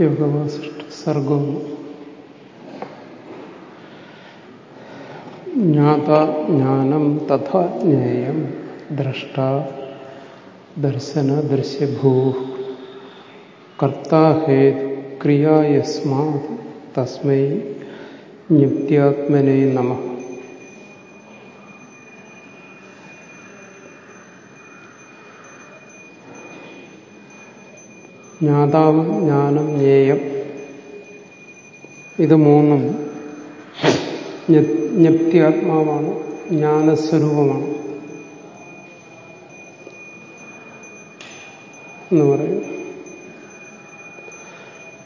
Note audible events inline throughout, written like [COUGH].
യോഗവാസിഷ്ട സർഗവും ജ്ഞാത ജ്ഞാനം തഥാ ജ്ഞേയം ദ്രഷ്ട ദർശന ദൃശ്യഭൂ കർത്താഹേതു ക്രിയായസ്മാത് തസ്മൈ നിത്യാത്മനേ നമഃ ജ്ഞാതാവ് ജ്ഞാനം ജ്ഞേയം. ഇത് മൂന്നും ജ്ഞപ്തിയാത്മാവാണ് ജ്ഞാനസ്വരൂപമാണ്. എന്ന് പറയും.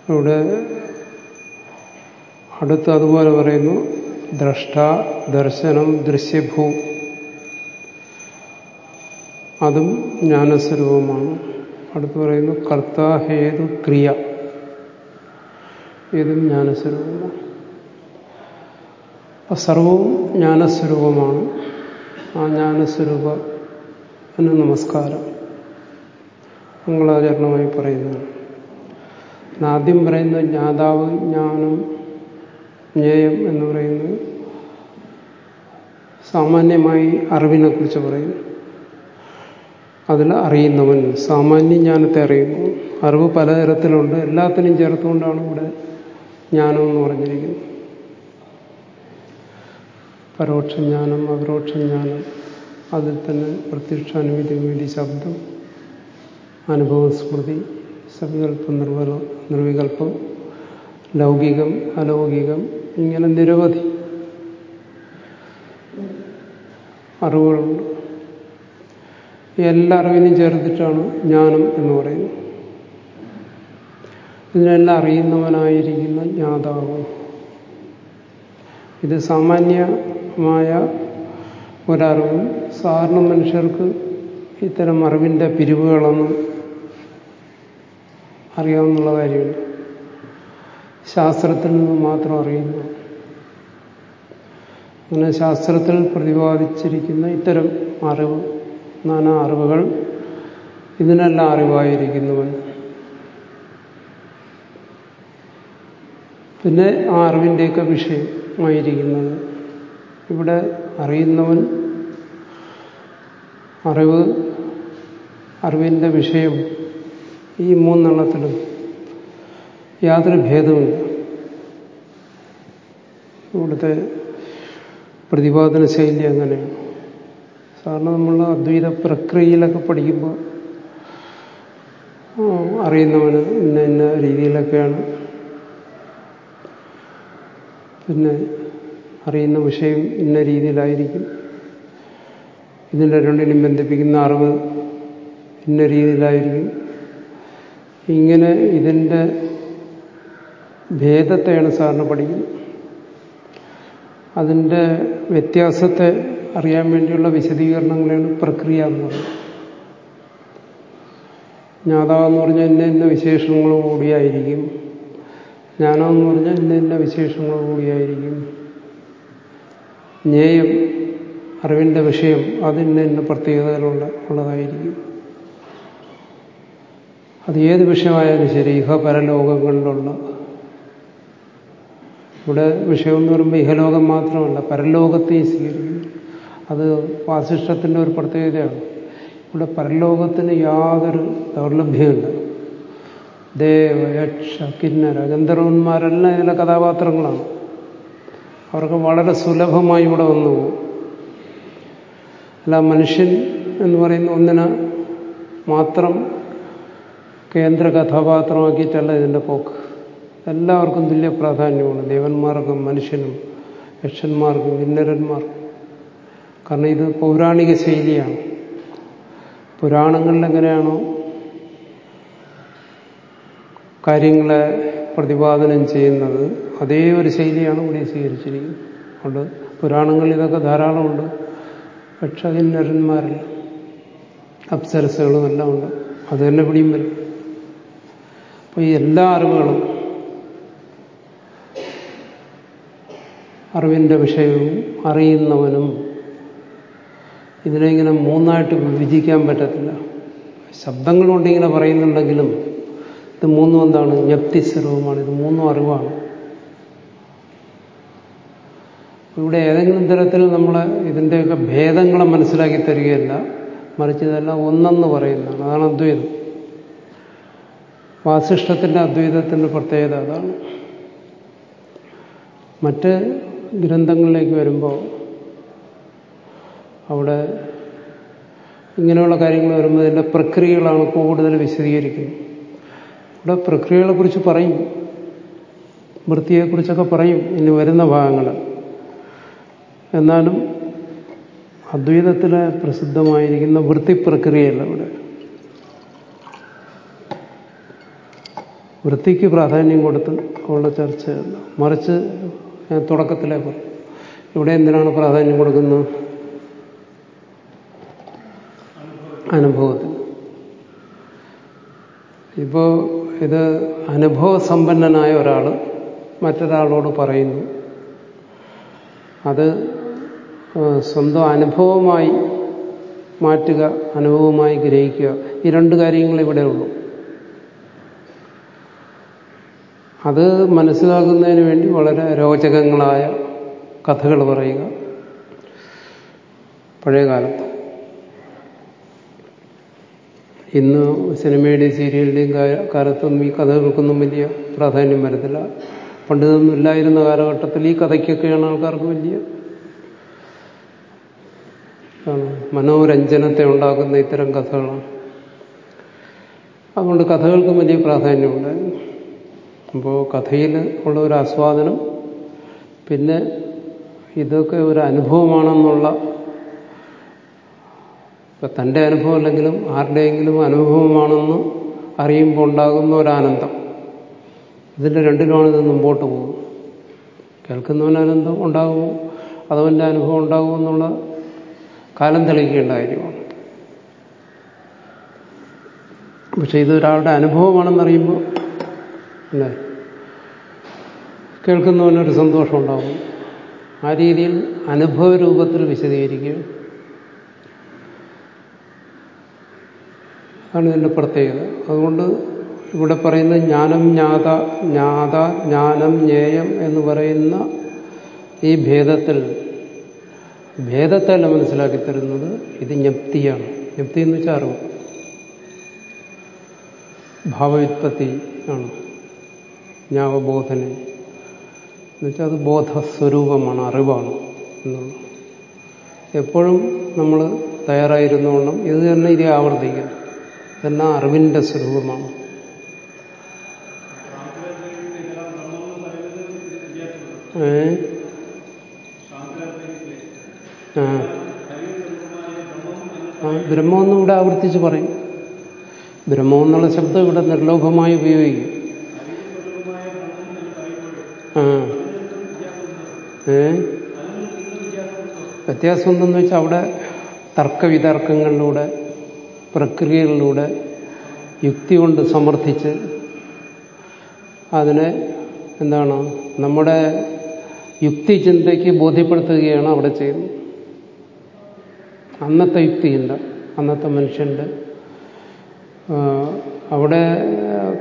ഇവിടെ അടുത്ത് അതുപോലെ പറയുന്നു ദ്രഷ്ട ദർശനം ദൃശ്യഭൂ. അതും ജ്ഞാനസ്വരൂപമാണ്. അടുത്ത് പറയുന്നു കർത്താഹേതു ക്രിയ. ഇതും ജ്ഞാനസ്വരൂപമാണ്. അപ്പൊ സർവവും ജ്ഞാനസ്വരൂപമാണ്. ആ ജ്ഞാനസ്വരൂപ നമസ്കാരം മംഗളാചരണമായി പറയുന്നതാണ്. ആദ്യം പറയുന്ന ജ്ഞാതാവ് ജ്ഞാനം ജ്ഞേയം എന്ന് പറയുന്നത് സാമാന്യമായി അറിവിനെ കുറിച്ച് പറയുന്നു അതിൽ അറിയുന്നവൻ സാമാന്യ ജ്ഞാനത്തെ അറിയുന്നു. അറിവ് പലതരത്തിലുണ്ട്. എല്ലാത്തിനും ചേർത്തുകൊണ്ടാണ് ഇവിടെ ജ്ഞാനം എന്ന് പറഞ്ഞിരിക്കുന്നത്. പരോക്ഷജ്ഞാനം അപരോക്ഷജ്ഞാനം അതിൽ തന്നെ പ്രത്യക്ഷ അനുമതി വേണ്ടി ശബ്ദം അനുഭവ സ്മൃതി സവികല്പം നിർവല നിർവികല്പം ലൗകികം അലൗകികം ഇങ്ങനെ നിരവധി അറിവുകളുണ്ട്. എല്ലാ അറിവിനെയും ചേർത്തിട്ടാണ് ജ്ഞാനം എന്ന് പറയുന്നത്. ഇതിനെല്ലാം അറിയുന്നവനായിരിക്കുന്ന ജ്ഞാതാവ്. ഇത് സാമാന്യമായ ഒരറിവും സാധാരണ മനുഷ്യർക്ക് ഇത്തരം അറിവിന്റെ പിരിവുകളൊന്നും അറിയാവുന്നുള്ള കാര്യമില്ല. ശാസ്ത്രത്തിൽ നിന്ന് മാത്രം അറിയുന്നു. അങ്ങനെ ശാസ്ത്രത്തിൽ പ്രതിപാദിച്ചിരിക്കുന്ന ഇത്തരം അറിവ് നാനാ അറിവുകൾ ഇതിനെല്ലാം അറിവായിരിക്കുന്നവൻ. പിന്നെ ആ അറിവിന്റെയൊക്കെ വിഷയമായിരിക്കുന്നത്. ഇവിടെ അറിയുന്നവൻ അറിവ് അറിവിന്റെ വിഷയം ഈ മൂന്നെണ്ണത്തിലും യാതൊരു ഭേദമില്ല ഇവിടുത്തെ പ്രതിപാദന ശൈലി അങ്ങനെയാണ്. സാധാരണ നമ്മൾ അദ്വൈത പ്രക്രിയയിലൊക്കെ പഠിക്കുമ്പോൾ അറിയുന്നവന് ഇന്ന ഇന്ന രീതിയിലൊക്കെയാണ്. പിന്നെ അറിയുന്ന വിഷയം ഇന്ന രീതിയിലായിരിക്കും. ഇതിന്റെ രണ്ടിനും ബന്ധിപ്പിക്കുന്ന അറിവ് ഇന്ന രീതിയിലായിരിക്കും. ഇങ്ങനെ ഇതിന്റെ ഭേദത്തെയാണ് സാറിന് പഠിക്കുന്നത്. അതിന്റെ വ്യത്യാസത്തെ അറിയാൻ വേണ്ടിയുള്ള വിശദീകരണങ്ങളാണ് പ്രക്രിയ എന്ന് പറയുന്നത്. ജ്ഞാതാവെന്ന് പറഞ്ഞാൽ ഇന്ന ഇന്ന വിശേഷങ്ങൾ കൂടിയായിരിക്കും. ജ്ഞാനമെന്ന് പറഞ്ഞാൽ ഇന്ന ഇന്ന വിശേഷങ്ങൾ കൂടിയായിരിക്കും. ജ്ഞേയം അറിവിന്റെ വിഷയം അതിന് ഇന്ന പ്രത്യേകതകളുള്ള ഉള്ളതായിരിക്കും. അത് ഏത് വിഷയമായാലും ശരി ഇഹ പരലോകങ്ങളിലുള്ള. ഇവിടെ വിഷയം എന്ന് പറയുമ്പോൾ ഇഹലോകം മാത്രമല്ല പരലോകത്തെയും സ്വീകരിക്കുന്നു അത് വാസിഷ്ടത്തിന്റെ ഒരു പ്രത്യേകതയാണ് ഇവിടെ പരലോകത്തിന് യാതൊരു ദൗർലഭ്യമില്ല ദേവ യക്ഷ കിന്നര ഗന്ധർവന്മാരെല്ലാം ഇതിലെ കഥാപാത്രങ്ങളാണ്. അവർക്ക് വളരെ സുലഭമായി ഇവിടെ വന്നു പോകും. അല്ല മനുഷ്യൻ എന്ന് പറയുന്ന ഒന്നിനെ മാത്രം കേന്ദ്ര കഥാപാത്രമാക്കിയിട്ടല്ല ഇതിന്റെ പോക്ക്. എല്ലാവർക്കും തുല്യ പ്രാധാന്യമാണ്. ദേവന്മാർക്കും മനുഷ്യനും യക്ഷന്മാർക്കും കിന്നരന്മാർക്കും. കാരണം ഇത് പൗരാണിക ശൈലിയാണ്. പുരാണങ്ങളിൽ എങ്ങനെയാണോ കാര്യങ്ങളെ പ്രതിപാദനം ചെയ്യുന്നത് അതേ ഒരു ശൈലിയാണ് ഇവിടെ സ്വീകരിച്ചിരിക്കുന്നത്. അതുകൊണ്ട് പുരാണങ്ങളിൽ ഇതൊക്കെ ധാരാളമുണ്ട്. യക്ഷകിന്നരന്മാരിൽ അപ്സരസുകളും എല്ലാം ഉണ്ട്. അത് തന്നെ പിടിയും വരും. അപ്പോൾ ഈ എല്ലാ അറിവുകളും അറിവിന്റെ വിഷയവും അറിയുന്നവനും ഇതിനെ ഇങ്ങനെ മൂന്നായിട്ട് വിഭജിക്കാൻ പറ്റത്തില്ല. ശബ്ദങ്ങൾ കൊണ്ട് പറയുന്നുണ്ടെങ്കിലും ഇത് മൂന്നും എന്താണ്? ജ്ഞപ്തി സ്വരൂപമാണ്. ഇത് മൂന്നും അറിവാണ്. ഇവിടെ ഏതെങ്കിലും തരത്തിൽ നമ്മൾ ഇതിന്റെയൊക്കെ ഭേദങ്ങളെ മനസ്സിലാക്കി തരികയല്ല. മറിച്ച് ഇതെല്ലാം ഒന്നെന്ന് പറയുന്നതാണ്. അതാണ് അദ്വൈതം. വാസിഷ്ഠത്തിന്റെ അദ്വൈതത്തിന്റെ പ്രത്യേകത അതാണ്. മറ്റ് ഗ്രന്ഥങ്ങളിലേക്ക് വരുമ്പോൾ അവിടെ ഇങ്ങനെയുള്ള കാര്യങ്ങൾ വരുമ്പോൾ ഇതിന്റെ പ്രക്രിയകളാണ് കൂടുതൽ വിശദീകരിക്കുന്നത്. ഇവിടെ പ്രക്രിയകളെക്കുറിച്ച് പറയും. വൃത്തിയെക്കുറിച്ചൊക്കെ പറയും. ഇനി വരുന്ന ഭാഗങ്ങൾ. എന്നാലും അദ്വൈതത്തിലെ പ്രസിദ്ധമായിരിക്കുന്ന വൃത്തി പ്രക്രിയയല്ല ഇവിടെ. വൃത്തിക്ക് പ്രാധാന്യം കൊടുത്ത് ഉള്ള ചർച്ചയല്ല മറിച്ച് തുടക്കത്തിലേക്ക് ഇവിടെ എന്തിനാണ് പ്രാധാന്യം കൊടുക്കുന്നത്? അനുഭവത്തിന് ഇപ്പോ ഇത് അനുഭവസമ്പന്നനായ ഒരാൾ മറ്റൊരാളോട് പറയുന്നു അത് സ്വന്തം അനുഭവമായി മാറ്റുക അനുഭവമായി ഗ്രഹിക്കുക ഈ രണ്ട് കാര്യങ്ങൾ ഇവിടെ ഉള്ളൂ. അത് മനസ്സിലാക്കുന്നതിന് വേണ്ടി വളരെ രോചകങ്ങളായ കഥകൾ പറയുക. പഴയ കാലത്ത് ഇന്ന് സിനിമയുടെയും സീരിയലിന്റെയും കാലത്തൊന്നും ഈ കഥകൾക്കൊന്നും വലിയ പ്രാധാന്യം വരത്തില്ല. പണ്ടിതൊന്നും ഇല്ലായിരുന്ന കാലഘട്ടത്തിൽ ഈ കഥയ്ക്കൊക്കെയാണ് ആൾക്കാർക്ക് വലിയ മനോരഞ്ജനത്തെ ഉണ്ടാക്കുന്ന ഇത്തരം കഥകളാണ്. അതുകൊണ്ട് കഥകൾക്കും വലിയ പ്രാധാന്യമുണ്ട്. അപ്പോൾ കഥയിൽ ഉള്ള ഒരു ആസ്വാദനം പിന്നെ ഇതൊക്കെ ഒരു അനുഭവമാണെന്നുള്ള ഇപ്പം തന്റെ അനുഭവം അല്ലെങ്കിലും ആരുടെയെങ്കിലും അനുഭവമാണെന്ന് അറിയുമ്പോൾ ഉണ്ടാകുന്ന ഒരാനന്ദം. ഇതിന്റെ രണ്ടിലുമാണ് ഇത് മുമ്പോട്ട് പോകുന്നത്. കേൾക്കുന്നവന് ആനന്ദം ഉണ്ടാകുമോ? അതവന്റെ അനുഭവം ഉണ്ടാകുമോ എന്നുള്ള കാലം തെളിയിക്കേണ്ട കാര്യമാണ്. പക്ഷെ ഇതൊരാളുടെ അനുഭവമാണെന്നറിയുമ്പോൾ അല്ലേ? കേൾക്കുന്നവനൊരു സന്തോഷം ഉണ്ടാകും. ആ രീതിയിൽ അനുഭവ രൂപത്തിൽ വിശദീകരിക്കുക അതാണ് ഇതിന്റെ പ്രത്യേകത. അതുകൊണ്ട് ഇവിടെ പറയുന്ന ജ്ഞാനം ജ്ഞാത ജ്ഞാത ജ്ഞാനം ജ്ഞേയം എന്ന് പറയുന്ന ഈ ഭേദത്തിൽ ഭേദത്തല്ല മനസ്സിലാക്കി തരുന്നത് ഇത് ജ്ഞപ്തിയാണ്. ജ്ഞപ്തി എന്ന് വെച്ചാൽ അറിവ്. ഭാവവിത്പത്തി ആണ്. ജ്ഞാവബോധന. എന്നുവെച്ചാൽ അത് ബോധസ്വരൂപമാണ് അറിവാണ് എന്നുള്ളത്. എപ്പോഴും നമ്മൾ തയ്യാറായിരുന്നോണം ഇത് തന്നെ ഇത് ആവർത്തിക്കും. ഇതെല്ലാം അറിവിന്റെ സ്വരൂപമാണ്. ഏ? ഇവിടെ ആവർത്തിച്ച് പറയും. ബ്രഹ്മം എന്നുള്ള ശബ്ദം ഇവിടെ നിർലോഭമായി ഉപയോഗിക്കും. ഏ? വ്യത്യാസം എന്തെന്ന് വെച്ചാൽ അവിടെ തർക്കവിതർക്കങ്ങളിലൂടെ പ്രക്രിയകളിലൂടെ യുക്തി കൊണ്ട് സമർത്ഥിച്ച് അതിനെ എന്താണ് നമ്മുടെ യുക്തി ചിന്തയ്ക്ക് ബോധ്യപ്പെടുത്തുകയാണ് അവിടെ ചെയ്യുന്നത്. അന്നത്തെ യുക്തി ചിന്ത അന്നത്തെ മനുഷ്യന്റെ അവിടെ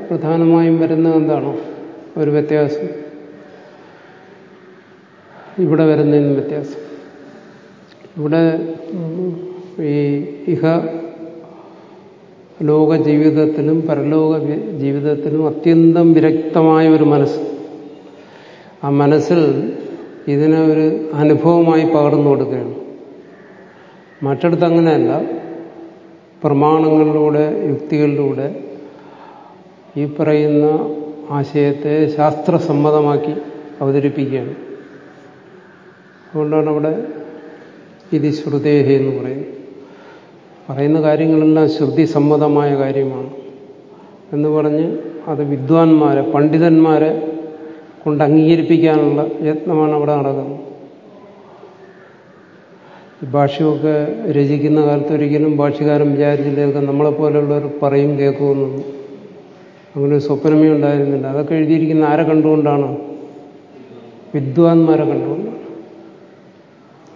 പ്രധാനമായും വരുന്നത് എന്താണോ? ഒരു വ്യത്യാസം. ഇവിടെ വരുന്നതിന് വ്യത്യാസം. ഇവിടെ ഈ ഇഹ ലോക ജീവിതത്തിനും പരലോക ജീവിതത്തിനും അത്യന്തം വിരക്തമായ ഒരു മനസ്സ്. ആ മനസ്സിൽ ഇതിനെ ഒരു അനുഭവമായി പകർന്നു കൊടുക്കുകയാണ്. മറ്റിടത്ത് അങ്ങനെയല്ല. പ്രമാണങ്ങളിലൂടെ യുക്തികളിലൂടെ ഈ പറയുന്ന ആശയത്തെ ശാസ്ത്രസമ്മതമാക്കി അവതരിപ്പിക്കുകയാണ്. അതുകൊണ്ടാണ് അവിടെ ഇത് ശ്രുതേഹ എന്ന് പറയുന്നത്. പറയുന്ന കാര്യങ്ങളെല്ലാം ശ്രുതി ശ്രുതിസമ്മതമായ കാര്യമാണ് എന്ന് പറഞ്ഞ് അത് വിദ്വാൻമാരെ പണ്ഡിതന്മാരെ കൊണ്ട് അംഗീകരിപ്പിക്കാനുള്ള യത്നമാണ് അവിടെ നടക്കുന്നത്. ഈ രചിക്കുന്ന കാലത്ത് ഒരിക്കലും ഭാഷ്യകാരൻ വിചാരിച്ചില്ല നമ്മളെപ്പോലുള്ളവർ പറയും കേൾക്കുമെന്നും അങ്ങനെ ഒരു സ്വപ്നമേ ഉണ്ടായിരുന്നില്ല. അതൊക്കെ എഴുതിയിരിക്കുന്ന ആരെ കണ്ടുകൊണ്ടാണ്? വിദ്വാൻമാരെ കണ്ടുകൊണ്ടാണ്.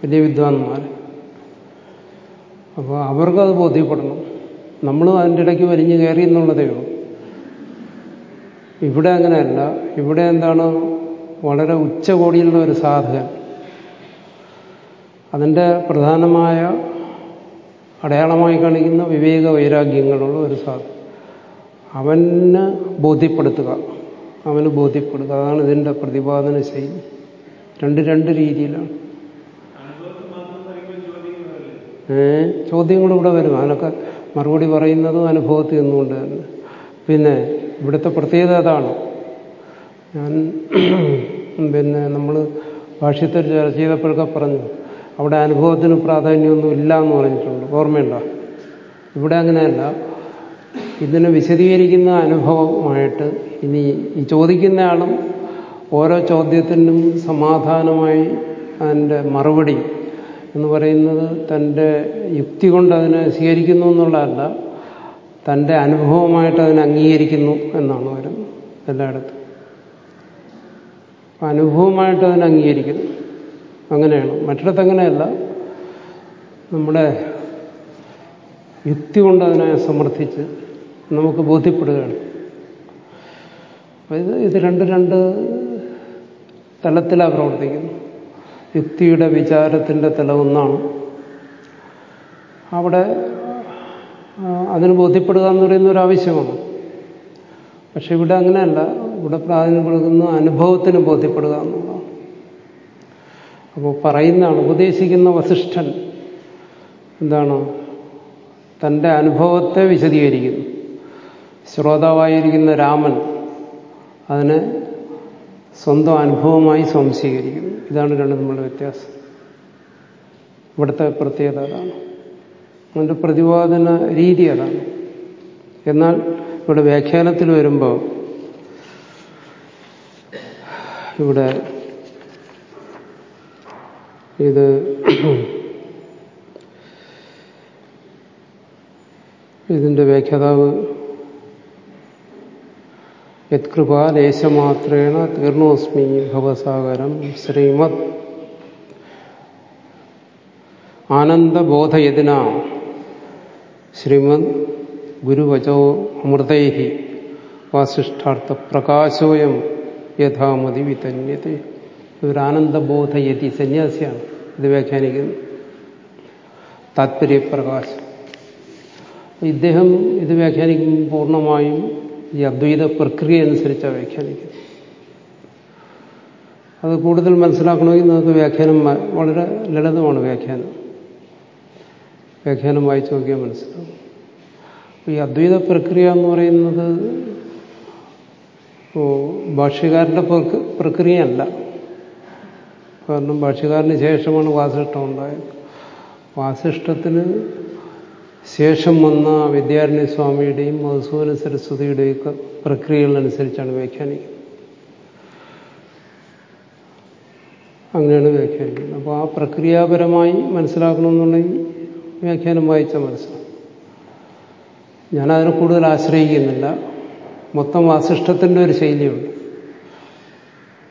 വലിയ വിദ്വാൻമാർ അപ്പോൾ അവർക്കത് ബോധ്യപ്പെടണം. നമ്മൾ അതിന്റെ ഇടയ്ക്ക് വലിഞ്ഞു കയറി എന്നുള്ളതേ ഉള്ളൂ. ഇവിടെ അങ്ങനെയല്ല. ഇവിടെ എന്താണ്? വളരെ ഉച്ചകോടിയുള്ള ഒരു സാധകൻ. അതിന്റെ പ്രധാനമായ അടയാളമായി കാണിക്കുന്ന വിവേക വൈരാഗ്യങ്ങളുള്ള ഒരു സാധനം അവന് ബോധ്യപ്പെടുത്തുക. അവന് ബോധ്യപ്പെടുക. അതാണ് ഇതിന്റെ പ്രതിപാദന ശൈലി. രണ്ട് രണ്ട് രീതിയിലാണ്. ഇവിടെ വരും. അതിനൊക്കെ മറുപടി പറയുന്നതും അനുഭവത്തിൽ നിന്നുകൊണ്ട് തന്നെ. പിന്നെ ഇവിടുത്തെ പ്രത്യേകത അതാണ്. ഞാൻ [CLEARS THROAT] പിന്നെ നമ്മൾ ഭാഷ്യത്തിൽ ചർച്ച ചെയ്തപ്പോഴൊക്കെ പറഞ്ഞു അവിടെ അനുഭവത്തിന് പ്രാധാന്യമൊന്നും ഇല്ല എന്ന് പറഞ്ഞിട്ടുണ്ട്. ഓർമ്മയുണ്ടോ? ഇവിടെ അങ്ങനെയല്ല. ഇതിനെ വിശദീകരിക്കുന്ന അനുഭവമായിട്ട് ഇനി ഈ ചോദിക്കുന്നയാളും ഓരോ ചോദ്യത്തിനും സമാധാനമായി അതിന്റെ മറുപടി എന്ന് പറയുന്നത് തന്റെ യുക്തി കൊണ്ട് അതിനെ സ്വീകരിക്കുന്നു എന്നുള്ളതല്ല തന്റെ അനുഭവമായിട്ട് അതിനെ അംഗീകരിക്കുന്നു എന്നാണ് വരുന്നത് എല്ലായിടത്തും. അനുഭവമായിട്ട് അതിനെ അംഗീകരിക്കുന്നു. അങ്ങനെയാണ്. മറ്റിടത്ത് അങ്ങനെയല്ല. നമ്മുടെ യുക്തി കൊണ്ട് അതിനെ സമർത്ഥിച്ച് നമുക്ക് ബോധ്യപ്പെടുകയാണ്. ഇത് ഇത് രണ്ട് രണ്ട് തലത്തിലാണ് പ്രവർത്തിക്കുന്നത്. യുക്തിയുടെ വിചാരത്തിന്റെ തെളിവൊന്നാണ് അവിടെ അതിന് ബോധ്യപ്പെടുക എന്ന് പറയുന്ന ഒരു ആവശ്യമാണ്. പക്ഷെ ഇവിടെ അങ്ങനെയല്ല. ഇവിടെ പ്രാധാന്യം കൊടുക്കുന്ന അനുഭവത്തിന് ബോധ്യപ്പെടുക എന്നുള്ളതാണ്. അപ്പോൾ പറയുന്നതാണ് ഉപദേശിക്കുന്ന വസിഷ്ഠൻ എന്താണ്? തന്റെ അനുഭവത്തെ വിശദീകരിക്കുന്നു. ശ്രോതാവായിരിക്കുന്ന രാമൻ അതിനെ സ്വന്തം അനുഭവമായി സംശീകരിക്കുന്നു ഇതാണ് രണ്ടും നമ്മളുടെ വ്യത്യാസം. ഇവിടുത്തെ പ്രത്യേകത അതാണ്. അതിന്റെ പ്രതിപാദന രീതി അതാണ്. എന്നാൽ ഇവിടെ വ്യാഖ്യാനത്തിൽ വരുമ്പോൾ ഇവിടെ ഇത് ഇതിന്റെ വ്യാഖ്യാതാവ് യത്കൃപാലേശമാത്രേണ തീർണോസ്മി ഭവസാഗരം ശ്രീമത് ആനന്ദബോധയതിന ശ്രീമത് ഗുരുവചോ അമൃതൈ വാസിഷ്ഠാർത്ഥ പ്രകാശോയം യഥാമതി വിതന്യത. ഇവരാനന്ദബോധയതി സന്യാസിയാണ്. ഇത് വ്യാഖ്യാനിക്കുന്നത് താത്പര്യപ്രകാശം. ഇദ്ദേഹം ഇത് വ്യാഖ്യാനിക്കും പൂർണമായും ഈ അദ്വൈത പ്രക്രിയ അനുസരിച്ചാണ് വ്യാഖ്യാനിക്കുന്നത് അത് കൂടുതൽ മനസ്സിലാക്കണമെങ്കിൽ നമുക്ക് വ്യാഖ്യാനം വളരെ ലളിതമാണ് വ്യാഖ്യാനം. വ്യാഖ്യാനം വായിച്ചു നോക്കിയാൽ മനസ്സിലാവും. ഈ അദ്വൈത പ്രക്രിയ എന്ന് പറയുന്നത് ഭാഷ്യകാരന്റെ പ്രക്രിയയല്ല. കാരണം ഭാഷ്യകാരന് ശേഷമാണ് വാസിഷ്ടം ഉണ്ടായത്. വാസിഷ്ടത്തിന് ശേഷം വന്ന വിദ്യാരണ്യ സ്വാമിയുടെയും മധുസൂദന സരസ്വതിയുടെയും ഒക്കെ പ്രക്രിയകളനുസരിച്ചാണ് വ്യാഖ്യാനിക്കുന്നത്. അങ്ങനെയാണ് വ്യാഖ്യാനിക്കുന്നത്. അപ്പോൾ ആ പ്രക്രിയാപരമായി മനസ്സിലാക്കണമെന്നുണ്ടെങ്കിൽ വ്യാഖ്യാനം വായിച്ച മനസ്സിലാണ് ഞാനതിനെ കൂടുതൽ ആശ്രയിക്കുന്നില്ല. മൊത്തം വാസിഷ്ടത്തിന്റെ ഒരു ശൈലിയുണ്ട്.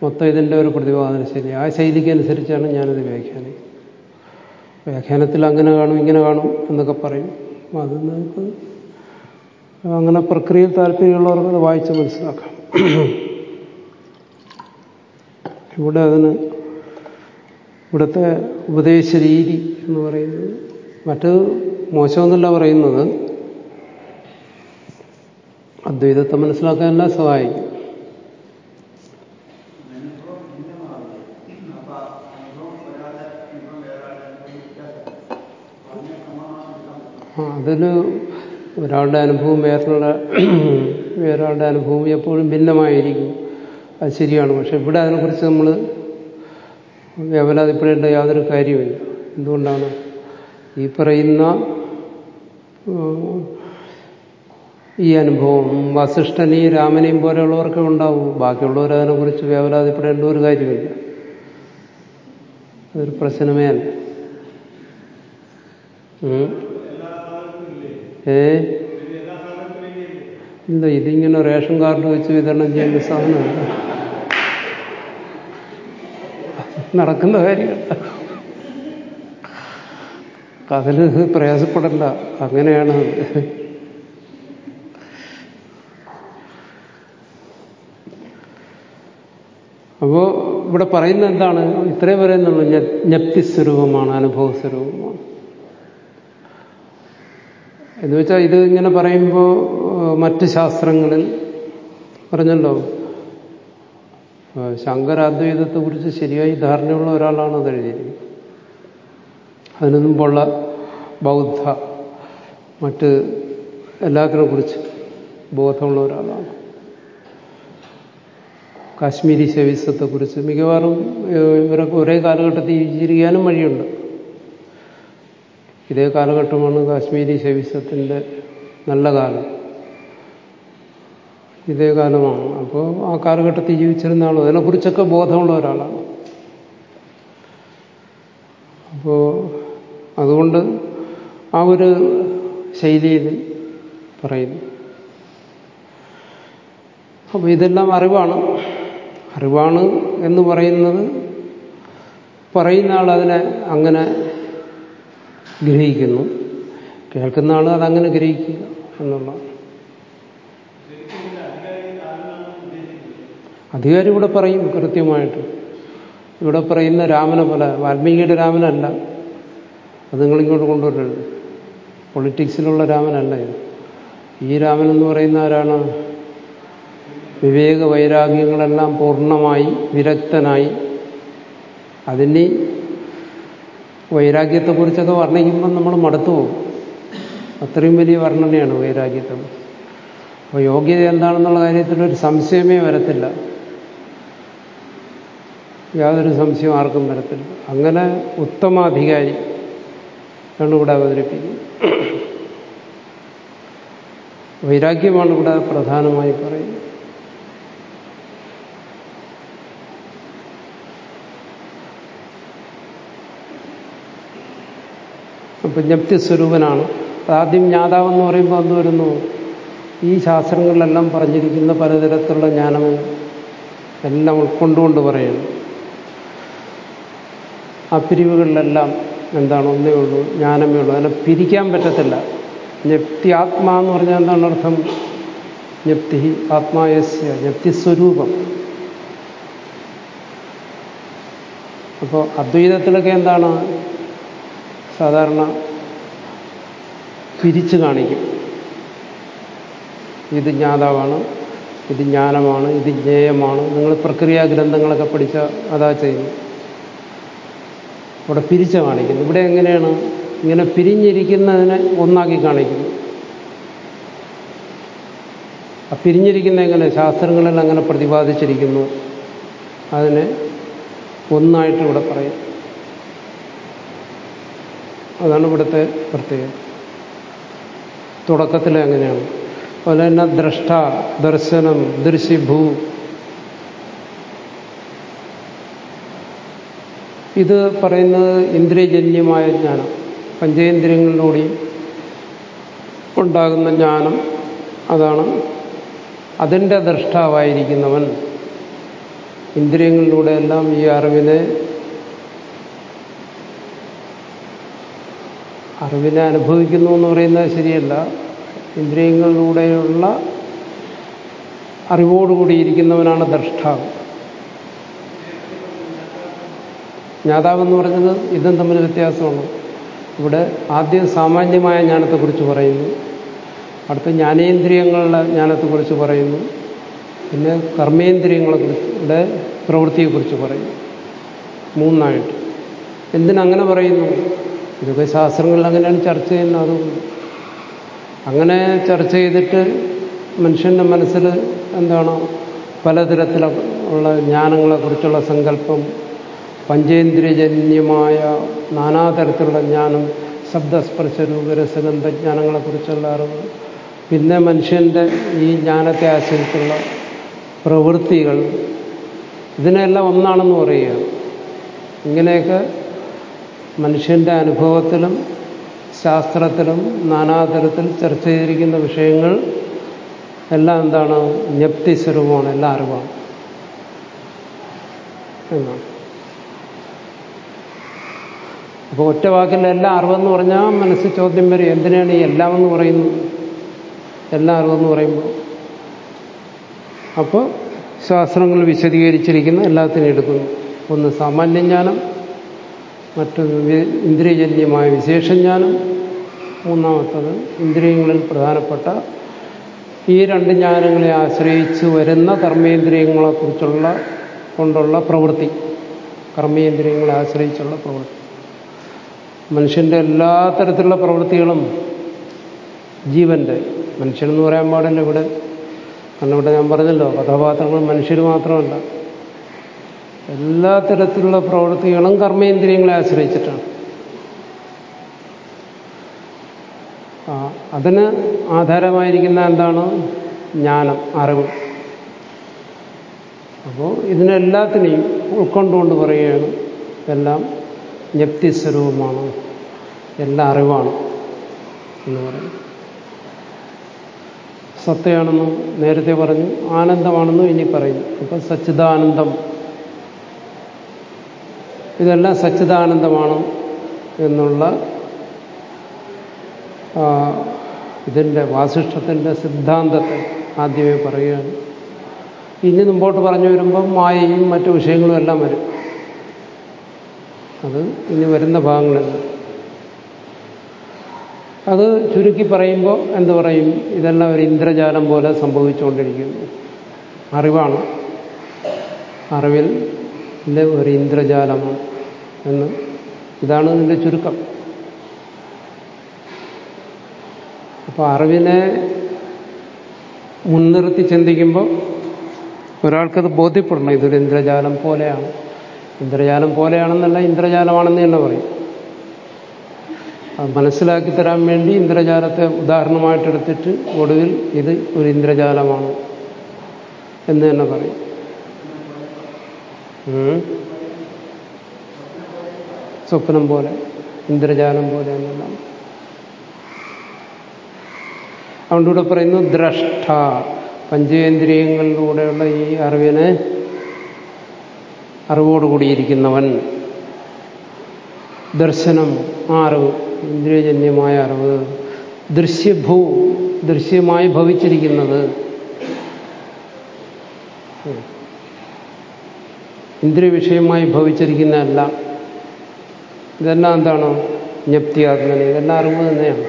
മൊത്തം ഇതിന്റെ ഒരു പ്രതിപാദന ശൈലി. ആ ശൈലിക്ക് അനുസരിച്ചാണ് ഞാനത് വ്യാഖ്യാനിക്കുന്നത്. വ്യാഖ്യാനത്തിൽ അങ്ങനെ കാണും ഇങ്ങനെ കാണും എന്നൊക്കെ പറയും. അത് നമുക്ക് അങ്ങനെ പ്രക്രിയയിൽ താല്പര്യമുള്ളവർക്ക് അത് വായിച്ച് മനസ്സിലാക്കാം. ഇവിടെ അതിന് ഇവിടുത്തെ ഉപദേശ രീതി എന്ന് പറയുന്നത് മറ്റ് മോശമെന്നല്ല പറയുന്നത്. അദ്വൈതത്തെ മനസ്സിലാക്കാനല്ല സഹായിക്കും. ആ അതിൽ ഒരാളുടെ അനുഭവം വേറൊരാളുടെ [CLEARS THROAT] വേറൊരാളുടെ അനുഭവം എപ്പോഴും ഭിന്നമായിരിക്കും. അത് ശരിയാണ്. പക്ഷെ ഇവിടെ അതിനെക്കുറിച്ച് നമ്മൾ വ്യവലാതിപ്പെടേണ്ട യാതൊരു കാര്യമില്ല എന്തുകൊണ്ടാണ്? ഈ പറയുന്ന ഈ അനുഭവം വസിഷ്ഠനെയും രാമനെയും പോലെയുള്ളവർക്ക് ഉണ്ടാവും. ബാക്കിയുള്ളവർ അതിനെക്കുറിച്ച് വേവലാതിപ്പെടേണ്ട ഒരു കാര്യമില്ല. അതൊരു പ്രശ്നമേ അല്ല. ഏ? ഇല്ല ഇതിങ്ങനെ റേഷൻ കാർഡ് വെച്ച് വിതരണം ചെയ്യുന്ന സാധനമല്ല നടക്കുന്ന കാര്യമല്ല അതിന് പ്രയാസപ്പെടണ്ട. അങ്ങനെയാണ് അപ്പോ ഇവിടെ പറയുന്നത് എന്താണ്? ഇത്രേ പറയുന്നുള്ളൂ ജ്ഞപ്തി സ്വരൂപമാണ് അനുഭവ സ്വരൂപമാണ്. എന്ന് വെച്ചാൽ ഇത് ഇങ്ങനെ പറയുമ്പോൾ മറ്റ് ശാസ്ത്രങ്ങളിൽ പറഞ്ഞല്ലോ ശങ്കരാദ്വൈതത്തെക്കുറിച്ച് ശരിയായി ധാരണയുള്ള ഒരാളാണ് അത് എഴുതിയിരിക്കുന്നത്. അതിനു മുമ്പുള്ള ബൗദ്ധ മറ്റ് എല്ലാത്തിനെ കുറിച്ച് ബോധമുള്ള ഒരാളാണ്. കാശ്മീരി ശൈവിസത്തെക്കുറിച്ച് മിക്കവാറും ഇവരൊക്കെ ഒരേ കാലഘട്ടത്തിൽ ജീവിച്ചിരിക്കാനും വഴിയുണ്ട്. ഇതേ കാലഘട്ടമാണ് കാശ്മീരി ശൈവിസത്തിന്റെ നല്ല കാലം. ഇതേ കാലമാണ്. അപ്പോൾ ആ കാലഘട്ടത്തിൽ ജീവിച്ചിരുന്ന ആളും അതിനെക്കുറിച്ചൊക്കെ ബോധമുള്ള ഒരാളാണ്. അപ്പോൾ അതുകൊണ്ട് ആ ഒരു ശൈലിയിൽ പറയുന്നു. അപ്പോൾ ഇതെല്ലാം അറിവാണ്. അറിവാണ് എന്ന് പറയുന്നത് പറയുന്ന ആൾ അതിനെ അങ്ങനെ ഗ്രഹിക്കുന്നു. കേൾക്കുന്ന ആൾ അതങ്ങനെ ഗ്രഹിക്കുക എന്നുള്ള. അധികാരി ഇവിടെ പറയും കൃത്യമായിട്ട്. ഇവിടെ പറയുന്ന രാമനെ പോലെ വാൽമീകിയുടെ രാമനല്ല. അത് നിങ്ങളിങ്ങോട്ട് കൊണ്ടുവരരുത്. പൊളിറ്റിക്സിലുള്ള രാമനല്ല ഇത്. ഈ രാമൻ എന്ന് പറയുന്ന ആരാണ്? വിവേക വൈരാഗ്യങ്ങളെല്ലാം പൂർണമായി വിരക്തനായി. അതിന് വൈരാഗ്യത്തെക്കുറിച്ചൊക്കെ വർണിക്കുമ്പോൾ നമ്മൾ മടുത്തു പോകും. അത്രയും വലിയ വർണനയാണ് വൈരാഗ്യത്തെ. അപ്പോൾ യോഗ്യത എന്താണെന്നുള്ള കാര്യത്തിൽ ഒരു സംശയമേ വരത്തില്ല. യാതൊരു സംശയവും ആർക്കും വരത്തില്ല. അങ്ങനെ ഉത്തമാധികാരി ആണ് ഇവിടെ അവതരിപ്പിക്കുന്നത്. വൈരാഗ്യമാണ് ഇവിടെ പ്രധാനമായി പറയുന്നത്. അപ്പം ജ്ഞപ്തി സ്വരൂപനാണ് ആദ്യം ജ്ഞാതാവെന്ന് പറയുമ്പോൾ എന്ത് വരുന്നു. ഈ ശാസ്ത്രങ്ങളിലെല്ലാം പറഞ്ഞിരിക്കുന്ന പലതരത്തിലുള്ള ജ്ഞാനവും എല്ലാം ഉൾക്കൊണ്ടുകൊണ്ട് പറയുന്നു ആ പിരിവുകളിലെല്ലാം എന്താണ്? ഒന്നേ ഉള്ളൂ ജ്ഞാനമേ ഉള്ളൂ. അതിനെ പിരിക്കാൻ പറ്റത്തില്ല. ജ്ഞപ്തി ആത്മാ എന്ന് പറഞ്ഞാൽ എന്താണ് അർത്ഥം? ജ്ഞപ്തി ആത്മായസ്യ ജ്ഞപ്തി സ്വരൂപം അപ്പോൾ അദ്വൈതത്തിലൊക്കെ എന്താണ്? സാധാരണ പിരിച്ചു കാണിക്കും. ഇത് ജ്ഞാതാവാണ് ഇത് ജ്ഞാനമാണ് ഇത് ജ്ഞേയമാണ്. നിങ്ങൾ പ്രക്രിയാ ഗ്രന്ഥങ്ങളൊക്കെ പഠിച്ച അതാ ചെയ്യുന്നു അവിടെ പിരിച്ച കാണിക്കുന്നു ഇവിടെ എങ്ങനെയാണ്? ഇങ്ങനെ പിരിഞ്ഞിരിക്കുന്നതിനെ ഒന്നാക്കി കാണിക്കുന്നു. ആ പിരിഞ്ഞിരിക്കുന്ന എങ്ങനെ? ശാസ്ത്രങ്ങളിൽ അങ്ങനെ പ്രതിപാദിച്ചിരിക്കുന്നു. അതിനെ ഒന്നായിട്ട് ഇവിടെ പറയും. അതാണ് ഇവിടുത്തെ പ്രത്യേകത. തുടക്കത്തിൽ അങ്ങനെയാണ്. അതുപോലെ തന്നെ ദ്രഷ്ട ദർശനം ദൃശിഭൂ. ഇത് പറയുന്നത് ഇന്ദ്രിയജന്യമായ ജ്ഞാനം പഞ്ചേന്ദ്രിയങ്ങളിലൂടെയും ഉണ്ടാകുന്ന ജ്ഞാനം അതാണ്. അതിന്റെ ദ്രഷ്ടാവായിരിക്കുന്നവൻ. ഇന്ദ്രിയങ്ങളിലൂടെയെല്ലാം ഈ അറിവിനെ അറിവിനെ അനുഭവിക്കുന്നു എന്ന് പറയുന്നത് ശരിയല്ല. ഇന്ദ്രിയങ്ങളിലൂടെയുള്ള അറിവോടുകൂടിയിരിക്കുന്നവനാണ് ദ്രഷ്ടാവ് ജ്ഞാതാവെന്ന് പറഞ്ഞത് ഇതും തമ്മിൽ വ്യത്യാസമാണ്. ഇവിടെ ആദ്യം സാമാന്യമായ ജ്ഞാനത്തെക്കുറിച്ച് പറയുന്നു. അടുത്ത ജ്ഞാനേന്ദ്രിയങ്ങളുടെ ജ്ഞാനത്തെക്കുറിച്ച് പറയുന്നു. പിന്നെ കർമ്മേന്ദ്രിയങ്ങളെക്കുറിച്ചുടെ പ്രവൃത്തിയെക്കുറിച്ച് പറയുന്നു. മൂന്നായിട്ട്. എന്തിനങ്ങനെ പറയുന്നു? ഇതൊക്കെ ശാസ്ത്രങ്ങളിൽ അങ്ങനെയാണ് ചർച്ച ചെയ്യുന്നത്. അങ്ങനെ ചർച്ച ചെയ്തിട്ട് മനുഷ്യന്റെ മനസ്സിൽ എന്താണ് പലതരത്തിലുള്ള ജ്ഞാനങ്ങളെക്കുറിച്ചുള്ള സങ്കല്പം പഞ്ചേന്ദ്രിയജന്യമായ നാനാതരത്തിലുള്ള ജ്ഞാനം ശബ്ദസ്പർശ രൂപരസഗന്ധ ജ്ഞാനങ്ങളെക്കുറിച്ചുള്ള അറിവ്. പിന്നെ മനുഷ്യന്റെ ഈ ജ്ഞാനത്തെ ആശ്രയിച്ചുള്ള പ്രവൃത്തികൾ ഇതിനെല്ലാം ഒന്നാണെന്ന് പറയുക. ഇങ്ങനെയൊക്കെ മനുഷ്യന്റെ അനുഭവത്തിലും ശാസ്ത്രത്തിലും നാനാതരത്തിൽ ചർച്ച ചെയ്തിരിക്കുന്ന വിഷയങ്ങൾ എല്ലാം എന്താണ്? ജ്ഞപ്തി സ്വരൂപമാണ് എല്ലാ അറിവാണ്. എന്നാണ്. അപ്പോൾ ഒറ്റ വാക്കിൽ എല്ലാ അറിവെന്ന് പറഞ്ഞാൽ മനസ്സ് ചോദ്യം വരും എന്തിനാണ് ഈ എല്ലാം എന്ന് പറയുന്നത്? എല്ലാ അറിവെന്ന് പറയുമ്പോൾ. അപ്പോൾ ശാസ്ത്രങ്ങൾ വിശദീകരിച്ചിരിക്കുന്ന എല്ലാത്തിനും എടുക്കുന്നു. ഒന്ന് സാമാന്യജ്ഞാനം മറ്റൊന്ന് വി- ഇന്ദ്രിയജന്യമായ വിശേഷജ്ഞാനം. മൂന്നാമത്തത് ഇന്ദ്രിയങ്ങളിൽ പ്രധാനപ്പെട്ട ഈ രണ്ട് ജ്ഞാനങ്ങളെ ആശ്രയിച്ച് വരുന്ന കർമ്മേന്ദ്രിയങ്ങളെക്കുറിച്ചുള്ള കൊണ്ടുള്ള പ്രവൃത്തി. കർമ്മേന്ദ്രിയങ്ങളെ ആശ്രയിച്ചുള്ള പ്രവൃത്തി. മനുഷ്യന്റെ എല്ലാ തരത്തിലുള്ള പ്രവൃത്തികളും ജീവന്റെ മനുഷ്യനെന്ന് പറയാൻ പാടില്ല ഇവിടെ. കാരണം ഇവിടെ ഞാൻ പറഞ്ഞല്ലോ കഥാപാത്രങ്ങൾ മനുഷ്യർ മാത്രമല്ല. എല്ലാ തരത്തിലുള്ള പ്രവൃത്തികളും കർമ്മേന്ദ്രിയങ്ങളെ ആശ്രയിച്ചിട്ടാണ്. അതിന് ആധാരമായിരിക്കുന്ന എന്താണ്? ജ്ഞാനം അറിവ്. അപ്പോൾ ഇതിനെല്ലാത്തിനെയും ഉൾക്കൊണ്ടുകൊണ്ട് പറയുകയാണ് എല്ലാം ജ്ഞപ്തിസ്വരൂപമാണ് എല്ലാം അറിവാണ് എന്ന് പറയും സത്യമാണെന്നും നേരത്തെ പറഞ്ഞു ആനന്ദമാണെന്നും ഇനി പറയും. അപ്പം സച്ചിദാനന്ദം ഇതെല്ലാം സച്ചിദാനന്ദമാണ് എന്നുള്ള ഇതിന്റെ വാസിഷ്ഠത്തിന്റെ സിദ്ധാന്തത്തെ ആദ്യമേ പറയുകയാണ്. ഇനി മുമ്പോട്ട് പറഞ്ഞു വരുമ്പം മായയും മറ്റു വിഷയങ്ങളും എല്ലാം വരും. അത് ഇനി വരുന്ന ഭാഗങ്ങളിൽ. അത് ചുരുക്കി പറയുമ്പോൾ എന്ത് പറയും? ഇതെല്ലാം ഒരു ഇന്ദ്രജാലം പോലെ സംഭവിച്ചുകൊണ്ടിരിക്കുന്നു. അറിവാണ്. അറിവിൽ ഒരു ഇന്ദ്രജാലമാണ്. എന്ന് ഇതാണ് ഇതിന്റെ ചുരുക്കം. അപ്പോൾ അറിവിനെ മുൻനിർത്തി ചിന്തിക്കുമ്പോൾ ഒരാൾക്കത് ബോധ്യപ്പെടണം. ഇതൊരു ഇന്ദ്രജാലം പോലെയാണ്. ഇന്ദ്രജാലം പോലെയാണെന്നല്ല ഇന്ദ്രജാലമാണെന്ന് തന്നെ പറയും. മനസ്സിലാക്കി തരാൻ വേണ്ടി ഇന്ദ്രജാലത്തെ ഉദാഹരണമായിട്ടെടുത്തിട്ട് ഒടുവിൽ ഇത് ഒരു ഇന്ദ്രജാലമാണ് എന്ന് തന്നെ പറയും. സ്വപ്നം പോലെ ഇന്ദ്രജാലം പോലെ എന്നെല്ലാം. അതുകൊണ്ട് ഇവിടെ പറയുന്നു ദ്രഷ്ട. പഞ്ചേന്ദ്രിയങ്ങളിലൂടെയുള്ള ഈ അറിവിനെ അറിവോടുകൂടിയിരിക്കുന്നവൻ. ദർശനം ആ അറിവ് ഇന്ദ്രിയജന്യമായ അറിവ്. ദൃശ്യഭൂ ദൃശ്യമായി ഭവിച്ചിരിക്കുന്നത്. ഇന്ദ്രിയ വിഷയമായി ഭവിച്ചിരിക്കുന്നതല്ല. ഇതെല്ലാം എന്താണ്? ജ്ഞപ്തിയാത്മന ഇതെല്ലാം അറിവ് തന്നെയാണ്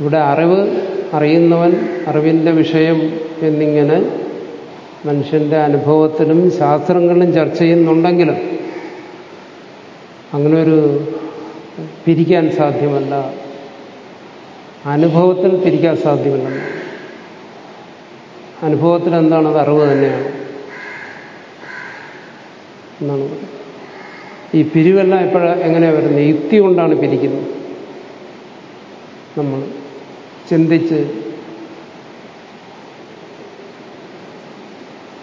ഇവിടെ അറിവ് അറിയുന്നവൻ അറിവിന്റെ വിഷയം എന്നിങ്ങനെ മനുഷ്യന്റെ അനുഭവത്തിലും ശാസ്ത്രങ്ങളിലും ചർച്ച ചെയ്യുന്നുണ്ടെങ്കിലും അങ്ങനെ ഒരു പിരിക്കാൻ സാധ്യമല്ല. അനുഭവത്തിൽ പിരിക്കാൻ സാധ്യമല്ല. അനുഭവത്തിൽ എന്താണ് അത് അറിവ് തന്നെയാണ്. എന്നാണ് പറയുന്നത്. ഈ പിരിവെല്ലാം എപ്പോഴാണ് എങ്ങനെയാണ് വരുന്നത്? യുക്തി കൊണ്ടാണ് പിരിക്കുന്നത്. നമ്മൾ ചിന്തിച്ച്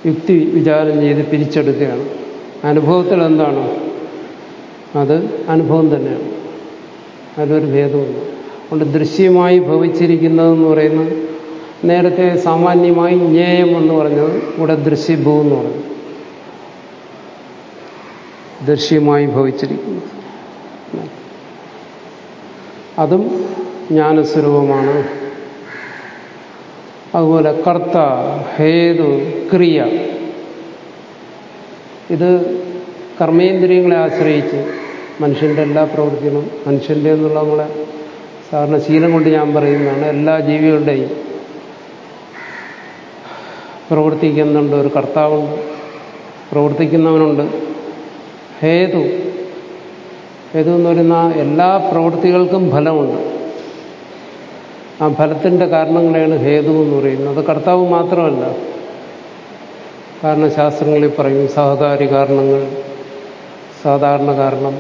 യുക്തി വിചാരം ചെയ്ത് പിരിച്ചെടുക്കുകയാണ്. അനുഭവത്തിൽ എന്താണ്? അത് അനുഭവം തന്നെയാണ്. അതിലൊരു ഭേദമില്ല അതുകൊണ്ട് ദൃശ്യമായി ഭവിച്ചിരിക്കുന്നതെന്ന് പറയുന്നത് നേരത്തെ സാമാന്യമായി ജ്ഞേയം എന്ന് പറഞ്ഞത് ഇവിടെ ദൃശ്യഭൂ എന്ന് പറഞ്ഞു ദൃശ്യമായി ഭവിച്ചിരിക്കുന്നത് അതും ജ്ഞാനസ്വരൂപമാണ്. അതുപോലെ കർത്ത ഹേതു ക്രിയ. ഇത് കർമ്മേന്ദ്രിയങ്ങളെ ആശ്രയിച്ച് മനുഷ്യന്റെ എല്ലാ പ്രവൃത്തികളും മനുഷ്യന്റെ എന്നുള്ള നമ്മളെ സാധാരണ ശീലം കൊണ്ട് ഞാൻ പറയുന്നതാണ് എല്ലാ ജീവികളുടെയും പ്രവർത്തിക്കുന്നുണ്ട്. ഒരു കർത്താവുണ്ട് പ്രവർത്തിക്കുന്നവനുണ്ട്. ഹേതു. ഹേതു എന്ന് പറയുന്ന എല്ലാ പ്രവൃത്തികൾക്കും ഫലമുണ്ട്. ആ ഫലത്തിന്റെ കാരണങ്ങളെയാണ് ഹേതു എന്ന് പറയുന്നത്. അത് കർത്താവ് മാത്രമല്ല. കാരണശാസ്ത്രങ്ങളിൽ പറയും സഹകാരി കാരണങ്ങൾ സാധാരണ കാരണം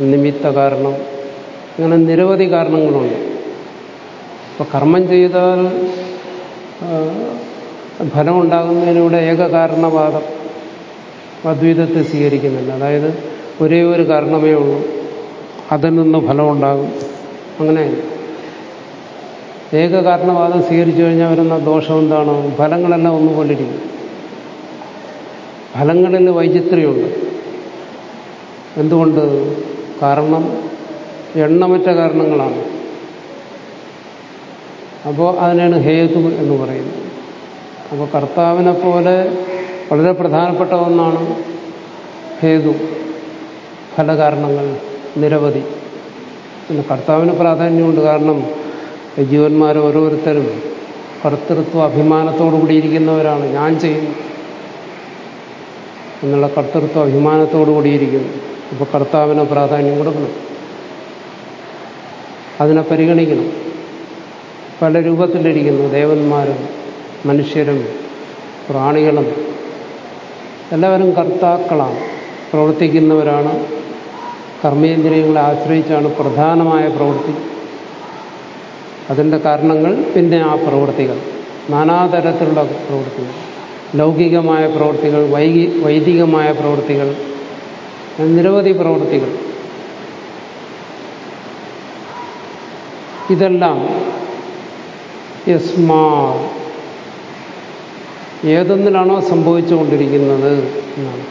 നിമിത്ത കാരണം അങ്ങനെ നിരവധി കാരണങ്ങളുണ്ട്. അപ്പോൾ കർമ്മം ചെയ്താൽ ഫലമുണ്ടാകുന്നതിലൂടെ ഏകകാരണവാദം അദ്വൈതത്തെ സ്വീകരിക്കുന്നില്ല. അതായത് ഒരേ ഒരു കാരണമേ ഉള്ളൂ. അതിൽ നിന്ന് ഫലമുണ്ടാകും. അങ്ങനെ. ഏകകാരണവാദം സ്വീകരിച്ചു കഴിഞ്ഞാൽ വരുന്ന ദോഷം എന്താണ്? ഫലങ്ങളെല്ലാം ഒന്നുകൊണ്ടിരിക്കും ഫലങ്ങളിൽ വൈചിത്ര്യമുണ്ട്. എന്തുകൊണ്ട്? കാരണം എണ്ണമറ്റ കാരണങ്ങളാണ്. അപ്പോൾ അതിനാണ് ഹേതു എന്ന് പറയുന്നത്. അപ്പോൾ കർത്താവിനെ പോലെ വളരെ പ്രധാനപ്പെട്ട ഒന്നാണ് ഹേതു ഫലകാരണങ്ങൾ നിരവധി. പിന്നെ കർത്താവിന് പ്രാധാന്യമുണ്ട്. കാരണം ജീവന്മാർ ഓരോരുത്തരും കർത്തൃത്വ അഭിമാനത്തോടു കൂടിയിരിക്കുന്നവരാണ്. ഞാൻ ചെയ്യുന്നു എന്നുള്ള കർത്തൃത്വ അഭിമാനത്തോടു കൂടിയിരിക്കുന്നു. അപ്പോൾ കർത്താവിന് പ്രാധാന്യം കൊടുക്കണം. അതിനെ പരിഗണിക്കണം. പല രൂപത്തിലിരിക്കുന്നു. ദേവന്മാരും മനുഷ്യരും പ്രാണികളും. എല്ലാവരും കർത്താക്കളാണ്. പ്രവർത്തിക്കുന്നവരാണ്. കർമ്മേന്ദ്രിയങ്ങളെ ആശ്രയിച്ചാണ് പ്രധാനമായ പ്രവൃത്തി. അതിന്റെ കാരണങ്ങൾ പിന്നെ ആ പ്രവൃത്തികൾ. നാനാതരത്തിലുള്ള പ്രവൃത്തികൾ. ലൗകികമായ പ്രവൃത്തികൾ വൈകി വൈദികമായ പ്രവൃത്തികൾ നിരവധി പ്രവൃത്തികൾ. ഇതെല്ലാം യസ്മാ ഏതൊന്നിലാണോ സംഭവിച്ചുകൊണ്ടിരിക്കുന്നത് എന്നാണ്.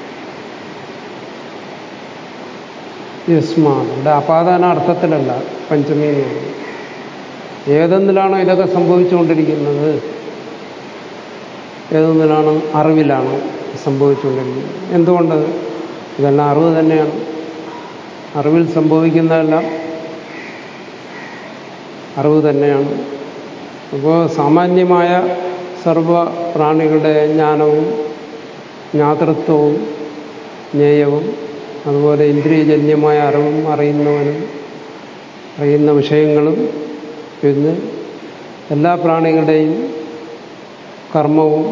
യസ്മാ ഇവിടെ അപാദാന അർത്ഥത്തിലല്ല പഞ്ചമി ഏതൊന്നിലാണോ ഇതൊക്കെ സംഭവിച്ചുകൊണ്ടിരിക്കുന്നത്? ഏതൊന്നിലാണ് അറിവിലാണോ സംഭവിച്ചുകൊണ്ടിരിക്കുന്നത്? എന്തുകൊണ്ട്? ഇതെല്ലാം അറിവ് തന്നെയാണ്. അറിവിൽ സംഭവിക്കുന്നതെല്ലാം അറിവ് തന്നെയാണ്. അപ്പോൾ സാമാന്യമായ സർവ പ്രാണികളുടെ ജ്ഞാനവും ജ്ഞാതൃത്വവും ജ്ഞേയവും അതുപോലെ ഇന്ദ്രിയജന്യമായ അറിവും അറിയുന്നവനും അറിയുന്ന വിഷയങ്ങളും പിന്നെ എല്ലാ പ്രാണികളുടെയും കർമ്മവും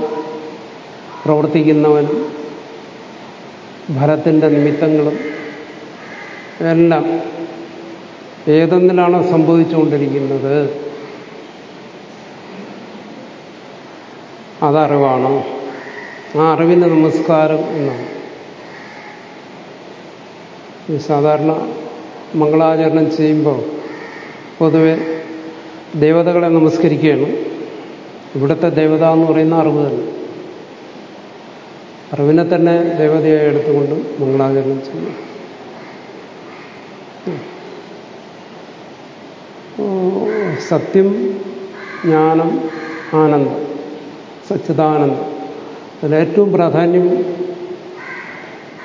പ്രവർത്തിക്കുന്നവനും ഫലത്തിന്റെ നിമിത്തങ്ങളും എല്ലാം ഏതെന്നിലാണോ സംഭവിച്ചുകൊണ്ടിരിക്കുന്നത്. അതറിവാണ്. ആ അറിവിന് നമസ്കാരം എന്നാണ്. ഈ സാധാരണ മംഗളാചരണം ചെയ്യുമ്പോൾ പൊതുവെ ദേവതകളെ നമസ്കരിക്കുകയാണ്. ഇവിടുത്തെ ദേവത എന്ന് പറയുന്ന അറിവ് തന്നെ. അറിവിനെ തന്നെ ദേവതയായി എടുത്തുകൊണ്ട് മംഗളാചരണം ചെയ്യുന്നു. സത്യം ജ്ഞാനം ആനന്ദം. സച്ചിദാനന്ദം അതിലേറ്റവും പ്രാധാന്യം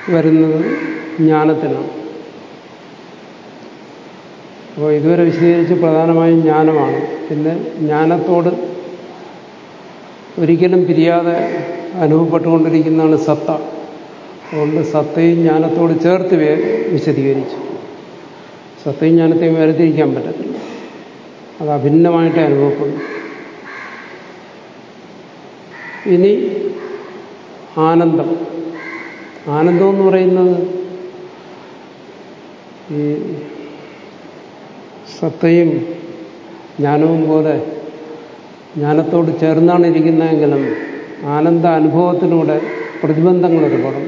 വരുന്നത് ജ്ഞാനത്തിനാണ്. അപ്പോൾ ഇതുവരെ വിശദീകരിച്ച് പ്രധാനമായും ജ്ഞാനമാണ്. പിന്നെ ജ്ഞാനത്തോട് ഒരിക്കലും പിരിയാതെ അനുഭവപ്പെട്ടുകൊണ്ടിരിക്കുന്നതാണ് സത്ത. അതുകൊണ്ട് സത്തയും ജ്ഞാനത്തോട് ചേർത്ത് വിശദീകരിച്ചു. സത്തയും ജ്ഞാനത്തെയും വേർതിരിക്കാൻ പറ്റത്തില്ല. അത് അഭിന്നമായിട്ട് അനുഭവപ്പെടുന്നു ഇനി ആനന്ദം. ആനന്ദം എന്ന് പറയുന്നത് ഈ സത്തയും ജ്ഞാനവും പോലെ ജ്ഞാനത്തോട് ചേർന്നാണ് ഇരിക്കുന്നതെങ്കിലും ആനന്ദ അനുഭവത്തിലൂടെ പ്രതിബന്ധങ്ങൾ ഒരുപാട്.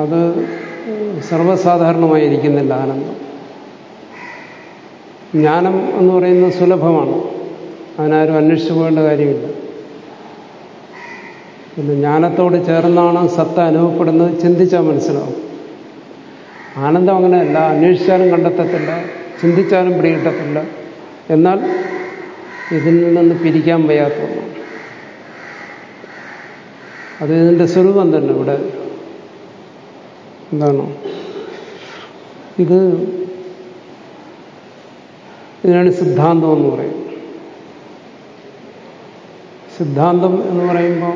അത് സർവസാധാരണമായിരിക്കുന്നില്ല ആനന്ദം. ജ്ഞാനം എന്ന് പറയുന്നത് സുലഭമാണ്. അതിനാരും അന്വേഷിച്ചു പോകേണ്ട കാര്യമില്ല. പിന്നെ ജ്ഞാനത്തോട് ചേർന്നാണ് സത്ത അനുഭവപ്പെടുന്നത്. ചിന്തിച്ചാൽ മനസ്സിലാവും. ആനന്ദം അങ്ങനെയല്ല. അന്വേഷിച്ചാലും കണ്ടെത്തത്തില്ല. ചിന്തിച്ചാലും പിടികിട്ടത്തില്ല. എന്നാൽ ഇതിൽ നിന്ന് പിരിക്കാൻ വയ്യാത്ത അത് ഇതിന്റെ സ്വരൂപം തന്നെ ഇവിടെ. എന്താണ്? ഇത് ഇതിനാണ് സിദ്ധാന്തം എന്ന് പറയുന്നത്. സിദ്ധാന്തം എന്ന് പറയുമ്പോൾ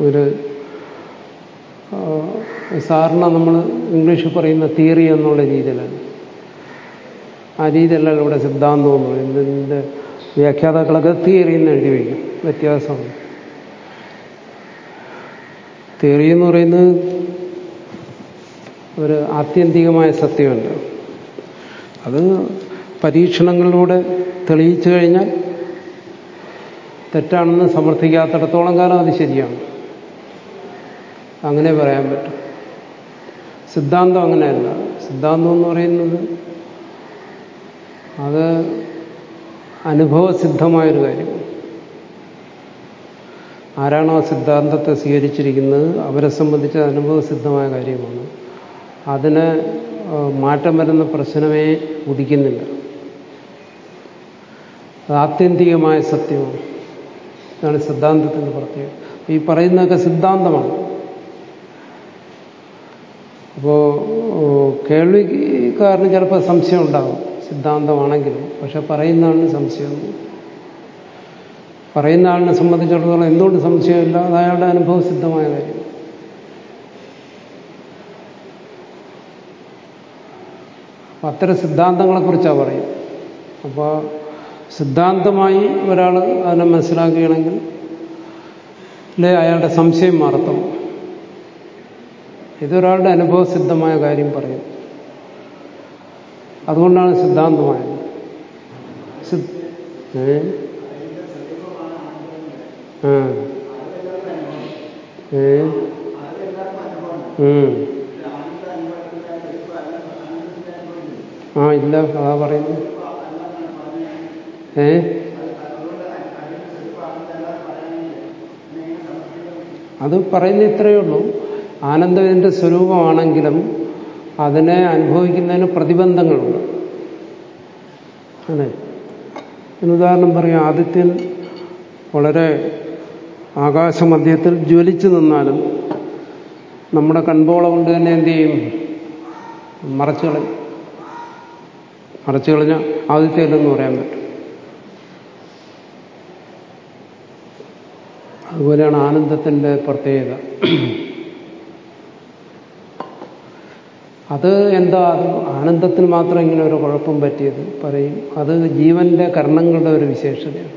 ഒരു സാറിന് നമ്മൾ ഇംഗ്ലീഷിൽ പറയുന്ന തിയറി എന്നുള്ള രീതിയിലാണ്. ആ രീതിയിലല്ല ഇവിടെ സിദ്ധാന്തം എന്ന് പറയുന്നത്. ഇതിന്റെ വ്യാഖ്യാതാക്കളൊക്കെ തിയറി എന്ന് എഴുതി വയ്ക്കും. വ്യത്യാസമാണ്. തിയറി എന്ന് പറയുന്നത് ഒരു ആത്യന്തികമായ സത്യമല്ല അത് പരീക്ഷണങ്ങളിലൂടെ തെളിയിച്ചു കഴിഞ്ഞാൽ തെറ്റാണെന്ന് സമർത്ഥിക്കാത്തിടത്തോളം കാലം അത് ശരിയാണ്. അങ്ങനെ പറയാൻ പറ്റും. സിദ്ധാന്തം അങ്ങനെയല്ല. സിദ്ധാന്തം എന്ന് പറയുന്നത് അത് അനുഭവസിദ്ധമായൊരു കാര്യം ആരാണോ സിദ്ധാന്തത്തെ സ്വീകരിച്ചിരിക്കുന്നത് അവരെ സംബന്ധിച്ച് അനുഭവസിദ്ധമായ കാര്യമാണ്. അതിന് മാറ്റം വരുന്ന പ്രശ്നമേ ഉദിക്കുന്നില്ല. ആത്യന്തികമായ സത്യമാണ്. ഇതാണ് സിദ്ധാന്തത്തിന്റെ പ്രത്യേകത ഈ പറയുന്നതൊക്കെ സിദ്ധാന്തമാണ്. അപ്പോ കേൾവിക്കാരന് ചിലപ്പോൾ സംശയം ഉണ്ടാകും. സിദ്ധാന്തമാണെങ്കിലും പക്ഷെ പറയുന്ന ആളിന് സംശയം. പറയുന്ന ആളിനെ സംബന്ധിച്ചിടത്തോളം എന്തുകൊണ്ട് സംശയമില്ല? അത് അയാളുടെ അനുഭവ സിദ്ധമായ കാര്യം. അത്തരം സിദ്ധാന്തങ്ങളെക്കുറിച്ചാണ് പറയും അപ്പോൾ സിദ്ധാന്തമായി ഒരാൾ അതിനെ മനസ്സിലാക്കുകയാണെങ്കിൽ അല്ലെ അയാളുടെ സംശയം മാറത്തും. ഇതൊരാളുടെ അനുഭവസിദ്ധമായ കാര്യം പറയും. അതുകൊണ്ടാണ് സിദ്ധാന്തമായത്. ആ. ഇല്ല അതാ പറയുന്നു ഏ? അത് പറയുന്ന ഇത്രയേ ഉള്ളൂ. ആനന്ദം ഇതിന്റെ സ്വരൂപമാണെങ്കിലും അതിനെ അനുഭവിക്കുന്നതിന് പ്രതിബന്ധങ്ങളുണ്ട്. അതെ ഉദാഹരണം പറയാം. ആദിത്യൻ വളരെ ആകാശമധ്യത്തിൽ ജ്വലിച്ചു നിന്നാലും നമ്മുടെ കൺപോള കൊണ്ട് തന്നെ എന്ത് ചെയ്യും? മറച്ചു മറച്ചു കളഞ്ഞ ആദിത്യല്ലെന്ന് പറയാൻ പറ്റും. അതുപോലെയാണ് ആനന്ദത്തിന്റെ പ്രത്യേകത. അത് എന്താ? അത് ആനന്ദത്തിന് മാത്രം ഇങ്ങനെ ഒരു കുഴപ്പം പറ്റിയത് പറയും. അത് ജീവന്റെ കർണങ്ങളുടെ ഒരു വിശേഷതയാണ്.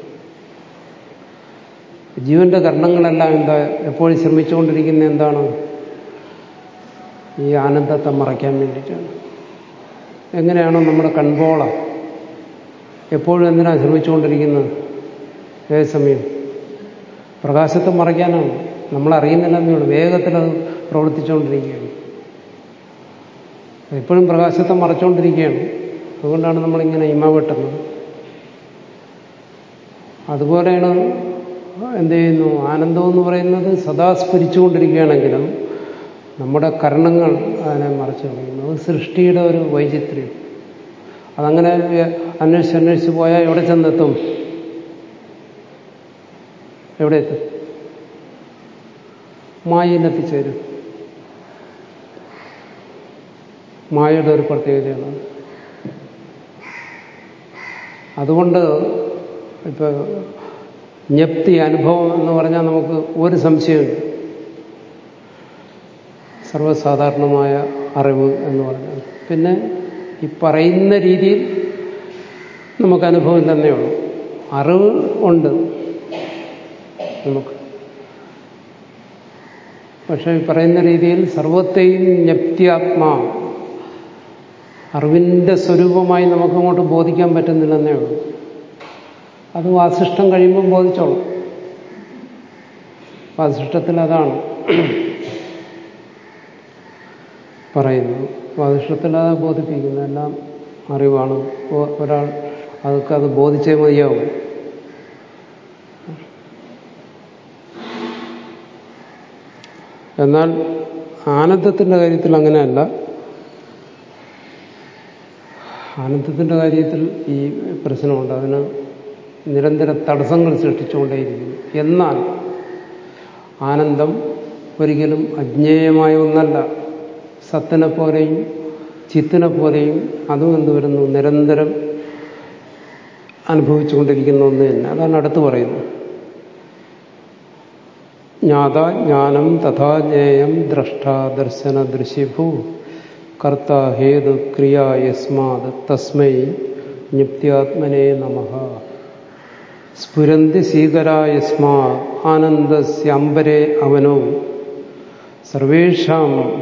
ജീവന്റെ കർണങ്ങളെല്ലാം എന്താ? എപ്പോഴും ശ്രമിച്ചുകൊണ്ടിരിക്കുന്ന എന്താണ്? ഈ ആനന്ദത്തെ മറയ്ക്കാൻ വേണ്ടിയിട്ടാണ്. എങ്ങനെയാണോ നമ്മുടെ കൺപോള എപ്പോഴും എന്തിനാണ് ശ്രമിച്ചുകൊണ്ടിരിക്കുന്നത്? ഏത് സമയം? പ്രകാശത്തെ മറയ്ക്കാനാണ് നമ്മൾ അറിയുന്നില്ലെന്നേ ഉള്ളൂ. വേഗത്തിൽ അത് പ്രവർത്തിച്ചുകൊണ്ടിരിക്കുകയാണ്. എപ്പോഴും പ്രകാശത്തെ മറച്ചുകൊണ്ടിരിക്കുകയാണ്. അതുകൊണ്ടാണ് നമ്മളിങ്ങനെ ഇമ വെട്ടുന്നത്. അതുപോലെയാണ് എന്ത് ചെയ്യുന്നു? ആനന്ദം എന്ന് പറയുന്നത് സദാ സ്ഫുരിച്ചുകൊണ്ടിരിക്കുകയാണെങ്കിലും നമ്മുടെ കരണങ്ങൾ അതിനെ മറച്ചു കളയുന്നു. അത് സൃഷ്ടിയുടെ ഒരു വൈചിത്ര്യം. അതങ്ങനെ അന്വേഷിച്ച് അന്വേഷിച്ച് പോയാൽ എവിടെ ചെന്നെത്തും? എവിടെ എത്തും? മായയിലെത്തിച്ചേരും മായയുടെ ഒരു പ്രത്യേകതയാണ്. അതുകൊണ്ട് ഇപ്പൊ ജ്ഞപ്തി അനുഭവം എന്ന് പറഞ്ഞാൽ നമുക്ക് ഒരു സംശയമില്ല സർവസാധാരണമായ അറിവ് എന്ന് പറഞ്ഞാൽ. പിന്നെ ഈ പറയുന്ന രീതിയിൽ നമുക്ക് അനുഭവം തന്നെയുള്ളൂ. അറിവ് ഉണ്ട്. നമുക്ക്. പക്ഷെ പറയുന്ന രീതിയിൽ സർവത്തെയും ജ്ഞപ്തിയാത്മാ അറിവിന്റെ സ്വരൂപമായി നമുക്കങ്ങോട്ട് ബോധിക്കാൻ പറ്റുന്നില്ലെന്നേ ഉള്ളൂ. അത് വാസിഷ്ടം കഴിയുമ്പം ബോധിച്ചോളും. വാസിഷ്ടത്തിൽ അതാണ് പറയുന്നത്. വാസിഷ്ടത്തിൽ അത് ബോധിപ്പിക്കുന്നതെല്ലാം അറിവാണ്. ഒരാൾ അതൊക്കെ അത് ബോധിച്ചേ മതിയാവും എന്നാൽ ആനന്ദത്തിന്റെ കാര്യത്തിൽ അങ്ങനെയല്ല. ആനന്ദത്തിന്റെ കാര്യത്തിൽ ഈ പ്രശ്നമുണ്ട്. അതിന് നിരന്തര തടസ്സങ്ങൾ സൃഷ്ടിച്ചുകൊണ്ടേയിരിക്കുന്നു. എന്നാൽ ആനന്ദം ഒരിക്കലും അജ്ഞേയമായ ഒന്നല്ല. സത്തിനെ പോലെയും ചിത്തിനെ പോലെയും അതും എന്ത് വരുന്നു നിരന്തരം അനുഭവിച്ചുകൊണ്ടിരിക്കുന്ന ഒന്ന് തന്നെ അതാണ് അടുത്ത് പറയുന്നത്. ജ്ഞാത ജ്ഞാനം തഥാ ജ്ഞേയം ദ്രഷ്ട ദർശന ദൃശ്യഭൂ കർത്ത ഹേതു ക്രിയ യസ്മാത് തസ്മൈ ജ്ഞപ്തിയാത്മനേ നമ. സ്ഫുരന്തി സീകരാ യസ്മാ ആനന്ദസ്യംബരേ അവനോ. സർവേഷാം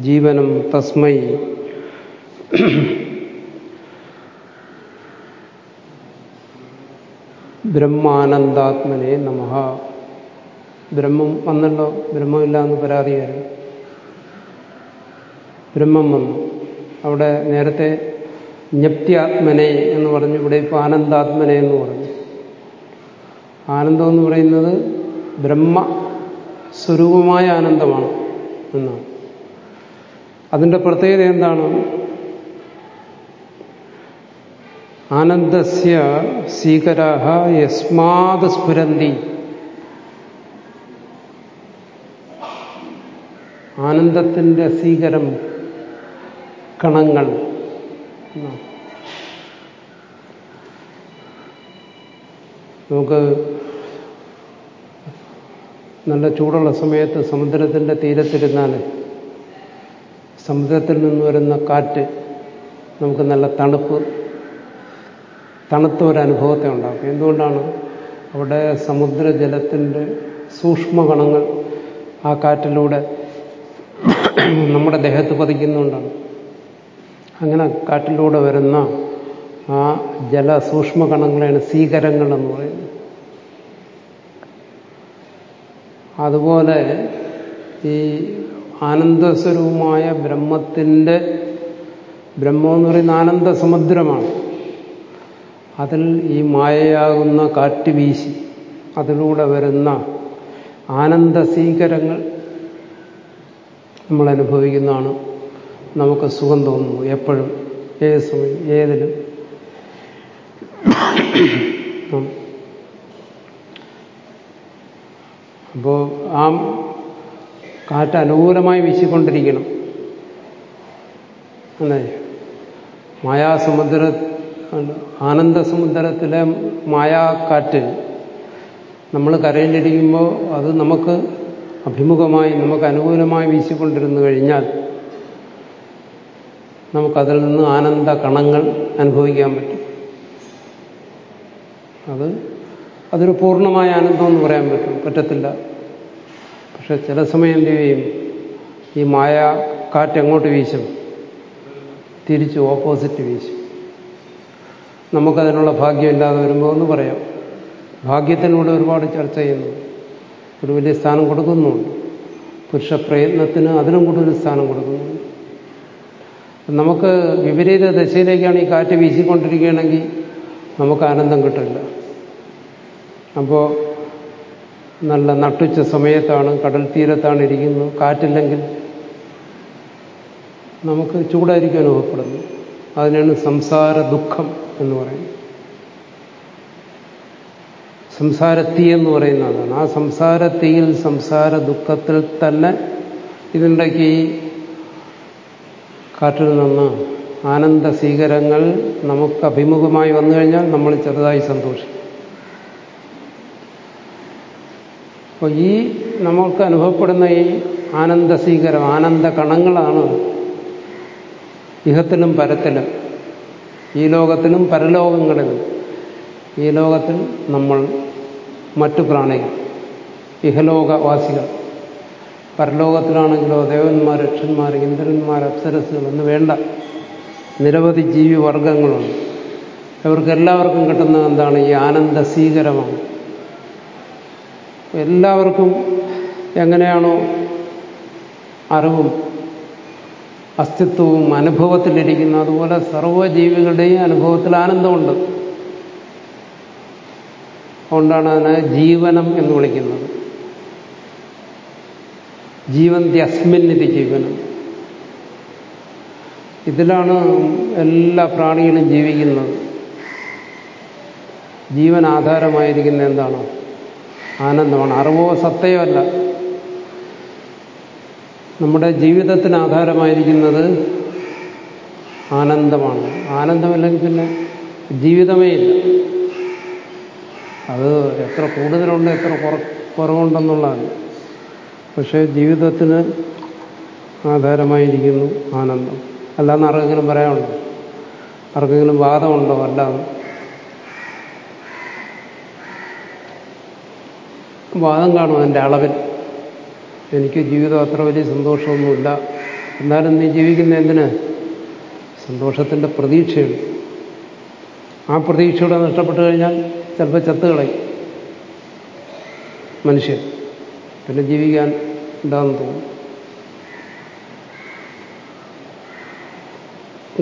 ജീവനം തസ്മൈ. ബ്രഹ്മാനന്ദാത്മനെ നമ. ബ്രഹ്മം വന്നല്ലോ ബ്രഹ്മമില്ല എന്ന് പരാതിയായിരുന്നു ബ്രഹ്മം വന്നു. അവിടെ നേരത്തെ ജ്ഞപ്തിയാത്മനെ എന്ന് പറഞ്ഞു ഇവിടെ ഇപ്പോൾ ആനന്ദാത്മനെ എന്ന് പറഞ്ഞു. ആനന്ദം എന്ന് പറയുന്നത് ബ്രഹ്മ സ്വരൂപമായ ആനന്ദമാണ് എന്നാണ്. അതിന്റെ പ്രത്യേകത എന്താണ്? ആനന്ദസ്യ സ്വീകരാഹ യസ്മാത് സ്ഫുരന്തി. ആനന്ദത്തിന്റെ സ്വീകരം കണങ്ങൾ. നമുക്ക് നല്ല ചൂടുള്ള സമയത്ത് സമുദ്രത്തിന്റെ തീരത്തിരുന്നാൽ സമുദ്രത്തിൽ നിന്ന് വരുന്ന കാറ്റ് നമുക്ക് നല്ല തണുപ്പ് തണുത്ത ഒരു അനുഭവത്തെ ഉണ്ടാക്കും. എന്തുകൊണ്ടാണ്? അവിടെ സമുദ്രജലത്തിന്റെ സൂക്ഷ്മകണങ്ങൾ ആ കാറ്റിലൂടെ നമ്മുടെ ദേഹത്ത് പതിക്കുന്നുണ്ടാണ്. അങ്ങനെ കാട്ടിലൂടെ വരുന്ന ആ ജല സൂക്ഷ്മകണങ്ങളെയാണ് സീകരങ്ങൾ എന്ന് പറയുന്നത്. അതുപോലെ ഈ ആനന്ദസ്വരൂപമായ ബ്രഹ്മത്തിന്റെ ബ്രഹ്മം എന്ന് പറയുന്ന ആനന്ദ സമുദ്രമാണ് അതിൽ ഈ മായയാകുന്ന കാറ്റ് വീശി അതിലൂടെ വരുന്ന ആനന്ദസീകരങ്ങൾ നമ്മൾ അനുഭവിക്കുന്നതാണ് നമുക്ക് സുഖം തോന്നുന്നു എപ്പോഴും. ഏത് സമയം ഏതിലും. അപ്പോ ആ കാറ്റ് അനുകൂലമായി വീശിക്കൊണ്ടിരിക്കണം. അല്ലേ? മായാസമുദ്ര ആനന്ദസമുദ്രത്തിലെ മായാക്കാറ്റ് നമ്മൾ കരയിലിരിക്കുമ്പോൾ അത് നമുക്ക് അഭിമുഖമായി നമുക്ക് അനുകൂലമായി വീശിക്കൊണ്ടിരുന്നു കഴിഞ്ഞാൽ നമുക്കതിൽ നിന്ന് ആനന്ദ കണങ്ങൾ അനുഭവിക്കാൻ പറ്റും. അത് അതൊരു പൂർണമായ ആനന്ദം എന്ന് പറയാൻ പറ്റും. പറ്റത്തില്ല. പക്ഷെ ചില സമയം ചെയ്യും? ഈ മായ കാറ്റ് എങ്ങോട്ട് വീശും? തിരിച്ച് ഓപ്പോസിറ്റ് വീശും. നമുക്കതിനുള്ള ഭാഗ്യമില്ലാതെ വരുമ്പോൾ എന്ന് പറയാം. ഭാഗ്യത്തിനൂടെ ഒരുപാട് ചർച്ച ചെയ്യുന്നു. ഒരു വലിയ സ്ഥാനം കൊടുക്കുന്നുണ്ട്. പുരുഷ പ്രയത്നത്തിന് അതിനും കൂടുതൽ സ്ഥാനം കൊടുക്കുന്നു. നമുക്ക് വിപരീത ദശയിലേക്കാണ് ഈ കാറ്റ് വീശിക്കൊണ്ടിരിക്കുകയാണെങ്കിൽ നമുക്ക് ആനന്ദം കിട്ടില്ല. അപ്പോൾ നല്ല നട്ടുച്ച സമയത്താണ് കടൽ തീരത്താണ് ഇരിക്കുന്നത് കാറ്റില്ലെങ്കിൽ നമുക്ക് ചൂടായിരിക്കും അനുഭവപ്പെടുന്നു അതിനാണ് സംസാര ദുഃഖം എന്ന് പറയുന്നത്. സംസാരത്തീ എന്ന് പറയുന്ന അതാണ് ആ സംസാരത്തീയിൽ സംസാര ദുഃഖത്തിൽ തന്നെ ഇതിന്റെക്ക് ഈ കാറ്റിൽ നിന്ന് ആനന്ദ സ്വീകരങ്ങൾ നമുക്ക് അഭിമുഖമായി വന്നു കഴിഞ്ഞാൽ നമ്മൾ ചെറുതായി സന്തോഷിക്കും. അപ്പോൾ ഈ നമുക്ക് അനുഭവപ്പെടുന്ന ഈ ആനന്ദ സ്വീകരം ആനന്ദ കണങ്ങളാണ് ഇഹത്തിലും പരത്തിലും ഈ ലോകത്തിലും പരലോകങ്ങളിലും ഈ ലോകത്തിൽ നമ്മൾ മറ്റു പ്രാണികൾ ഇഹലോകവാസികൾ പരലോകത്തിലാണെങ്കിലോ ദേവന്മാർ രക്ഷന്മാർ ഇന്ദ്രന്മാർ അപ്സരസുകൾ എന്ന് വേണ്ട നിരവധി ജീവി വർഗങ്ങളുണ്ട് അവർക്ക് എല്ലാവർക്കും കിട്ടുന്നത് എന്താണ്? ഈ ആനന്ദ സ്വീകരമാണ് എല്ലാവർക്കും എങ്ങനെയാണോ അറിവും അസ്തിത്വവും അനുഭവത്തിലിരിക്കുന്നത് അതുപോലെ സർവജീവികളുടെയും അനുഭവത്തിൽ ആനന്ദമുണ്ട്. അതുകൊണ്ടാണ് അതിനെ ജീവനം എന്ന് വിളിക്കുന്നത്. ജീവന്തി അസ്മിൻ ഇത് ജീവനം. ഇതിലാണ് എല്ലാ പ്രാണികളും ജീവിക്കുന്നത്. ജീവൻ ആധാരമായിരിക്കുന്ന എന്താണ്? ആനന്ദമാണ്. അറിവോ സത്തയോ അല്ല. നമ്മുടെ ജീവിതത്തിന് ആധാരമായിരിക്കുന്നത് ആനന്ദമാണ്. ആനന്ദമില്ലെങ്കിൽ പിന്നെ ജീവിതമേ ഇല്ല. അത് എത്ര കൂടുതലുണ്ട് എത്ര കുറ കുറവുണ്ടെന്നുള്ളതാണ്. പക്ഷേ ജീവിതത്തിന് ആധാരമായിരിക്കുന്നു ആനന്ദം. അല്ലാന്ന് ആർക്കെങ്കിലും പറയാനുണ്ടോ? ആർക്കെങ്കിലും വാദമുണ്ടോ അല്ലാതെ വാദം കാണും അതിന്റെ അളവിൽ. എനിക്ക് ജീവിതം അത്ര വലിയ സന്തോഷമൊന്നുമില്ല. എന്നാലും നീ ജീവിക്കുന്ന എന്തിന്? സന്തോഷത്തിന്റെ പ്രതീക്ഷയുണ്ട് ആ പ്രതീക്ഷയുടെ നഷ്ടപ്പെട്ടു കഴിഞ്ഞാൽ ചിലപ്പോൾ ചത്തുകളയും മനുഷ്യൻ. പിന്നെ ജീവിക്കാൻ ഉണ്ടാകുന്ന തോന്നും.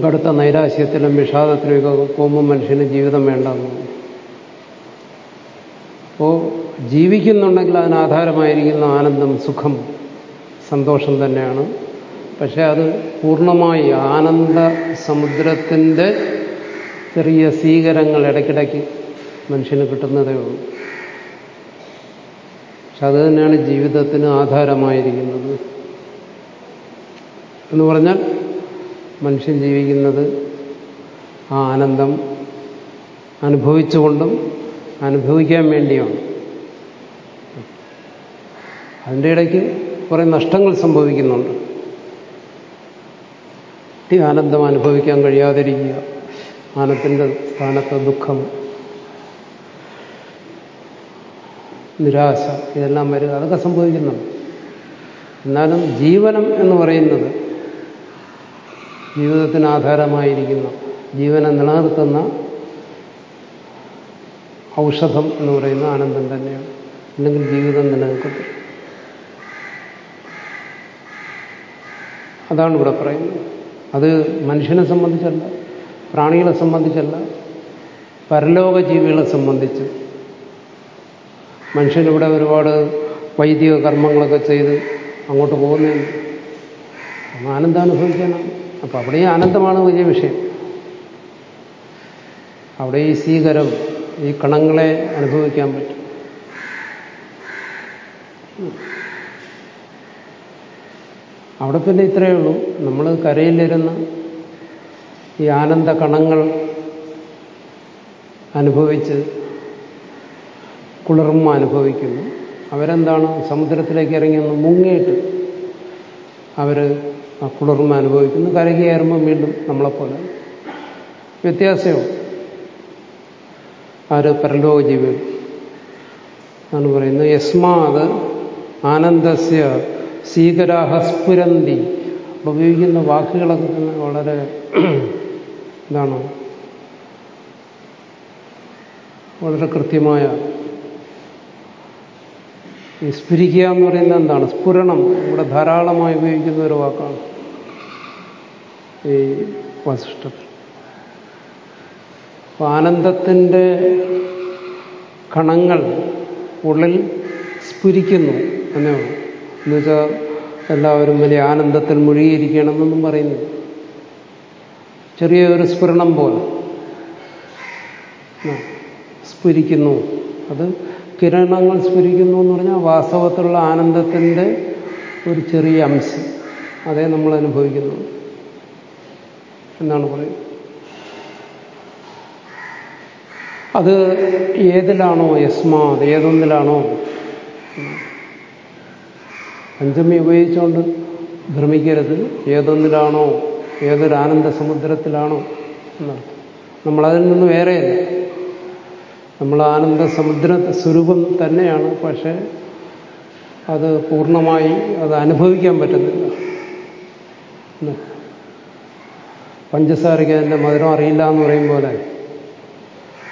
കടുത്ത നൈരാശ്യത്തിലും വിഷാദത്തിലും ഒക്കെ പോകുമ്പോൾ മനുഷ്യന് ജീവിതം വേണ്ടെന്ന് അപ്പോ ജീവിക്കുന്നുണ്ടെങ്കിൽ അതിനാധാരമായിരിക്കുന്ന ആനന്ദം സുഖം സന്തോഷം തന്നെയാണ്. പക്ഷേ അത് പൂർണമായി ആനന്ദ സമുദ്രത്തിന്റെ ചെറിയ സ്വീകരങ്ങൾ ഇടയ്ക്കിടയ്ക്ക് മനുഷ്യന് കിട്ടുന്നതേ ഉള്ളൂ. പക്ഷെ അത് തന്നെയാണ് ജീവിതത്തിന് ആധാരമായിരിക്കുന്നത്. എന്ന് പറഞ്ഞാൽ മനുഷ്യൻ ജീവിക്കുന്നത് ആ ആനന്ദം അനുഭവിച്ചുകൊണ്ടും അനുഭവിക്കാൻ വേണ്ടിയാണ്. അതിന്റെ ഇടയ്ക്ക് കുറേ നഷ്ടങ്ങൾ സംഭവിക്കുന്നുണ്ട്. ഈ ആനന്ദം അനുഭവിക്കാൻ കഴിയാതിരിക്കുക. ആനത്തിന്റെ സ്ഥാനത്ത് ദുഃഖം നിരാശ ഇതെല്ലാം വരിക അതൊക്കെ സംഭവിക്കുന്നുണ്ട്. എന്നാലും ജീവനം എന്ന് പറയുന്നത് ജീവിതത്തിന് ആധാരമായിരിക്കുന്ന ജീവനെ നിലനിർത്തുന്ന ഔഷധം എന്ന് പറയുന്ന ആനന്ദം തന്നെയാണ്. അല്ലെങ്കിൽ ജീവിതം നിലനിൽക്കത്തില്ല അതാണ് ഇവിടെ പറയുന്നത്. അത് മനുഷ്യനെ സംബന്ധിച്ചല്ല പ്രാണികളെ സംബന്ധിച്ചല്ല പരലോക ജീവികളെ സംബന്ധിച്ച് മനുഷ്യനിവിടെ ഒരുപാട് വൈദിക കർമ്മങ്ങളൊക്കെ ചെയ്ത് അങ്ങോട്ട് പോകുന്നതിന് ആനന്ദം അനുഭവിക്കാനാണ് അപ്പം അവിടെ ഈ ആനന്ദമാണ് വലിയ വിഷയം. അവിടെ ഈ സ്വീകരം ഈ കണങ്ങളെ അനുഭവിക്കാൻ പറ്റും. അവിടെ പിന്നെ ഇത്രയേ ഉള്ളൂ. നമ്മൾ കരയിലിരുന്ന് ഈ ആനന്ദ കണങ്ങൾ അനുഭവിച്ച് കുളിർമ അനുഭവിക്കുന്നു. അവരെന്താണ്? സമുദ്രത്തിലേക്ക് ഇറങ്ങി ഒന്ന് മുങ്ങിയിട്ട് അവർ ആ കുളിർമ അനുഭവിക്കുന്നു. കയറുമ്പോൾ വീണ്ടും നമ്മളെപ്പോലെ. വ്യത്യാസവും ആര്? പരലോക ജീവികൾ എന്നാണ് പറയുന്നത് യസ്മാത് ആനന്ദസ്യ സീകരാഹ സ്ഫുരന്തി ഉപയോഗിക്കുന്ന വാക്കുകളൊക്കെ തന്നെ വളരെ എന്താണ് വളരെ കൃത്യമായ ഈ സ്ഫുരിക്കുക എന്ന് പറയുന്നത് എന്താണ്? സ്ഫുരണം. ഇവിടെ ധാരാളമായി ഉപയോഗിക്കുന്ന ഒരു വാക്കാണ്. ഈ വസിഷ്ഠത്തിൽ അപ്പോൾ ആനന്ദത്തിന്റെ കണങ്ങൾ ഉള്ളിൽ സ്ഫുരിക്കുന്നു എന്നേ ഉള്ളൂ. എന്നുവെച്ചാൽ എല്ലാവരും വലിയ ആനന്ദത്തിൽ മുഴുകിയിരിക്കണമെന്നും പറയുന്നു ചെറിയൊരു സ്ഫുരണം പോലെ. സ്ഫുരിക്കുന്നു. അത് കിരണങ്ങൾ സ്ഫുരിക്കുന്നു എന്ന് പറഞ്ഞാൽ വാസ്തവത്തിലുള്ള ആനന്ദത്തിന്റെ ഒരു ചെറിയ അംശം. അതേ നമ്മൾ അനുഭവിക്കുന്നു. എന്നാണ് പറയുന്നത്. അത് ഏതിലാണോ യസ്മാത് ഏതൊന്നിലാണോ? പഞ്ചമി ഉപയോഗിച്ചുകൊണ്ട് ഭ്രമിക്കരുത്. ഏതൊന്നിലാണോ? ഏതൊരു ആനന്ദ സമുദ്രത്തിലാണോ? എന്നർത്ഥം. നമ്മളതിൽ നിന്ന് വേറെയല്ല. നമ്മൾ ആനന്ദ സമുദ്ര സ്വരൂപം തന്നെയാണ് പക്ഷേ അത് പൂർണമായി അത് അനുഭവിക്കാൻ പറ്റുന്നില്ല. പഞ്ചസാരയ്ക്ക് അതിന്റെ മധുരം അറിയില്ല എന്ന് പറയും പോലെ.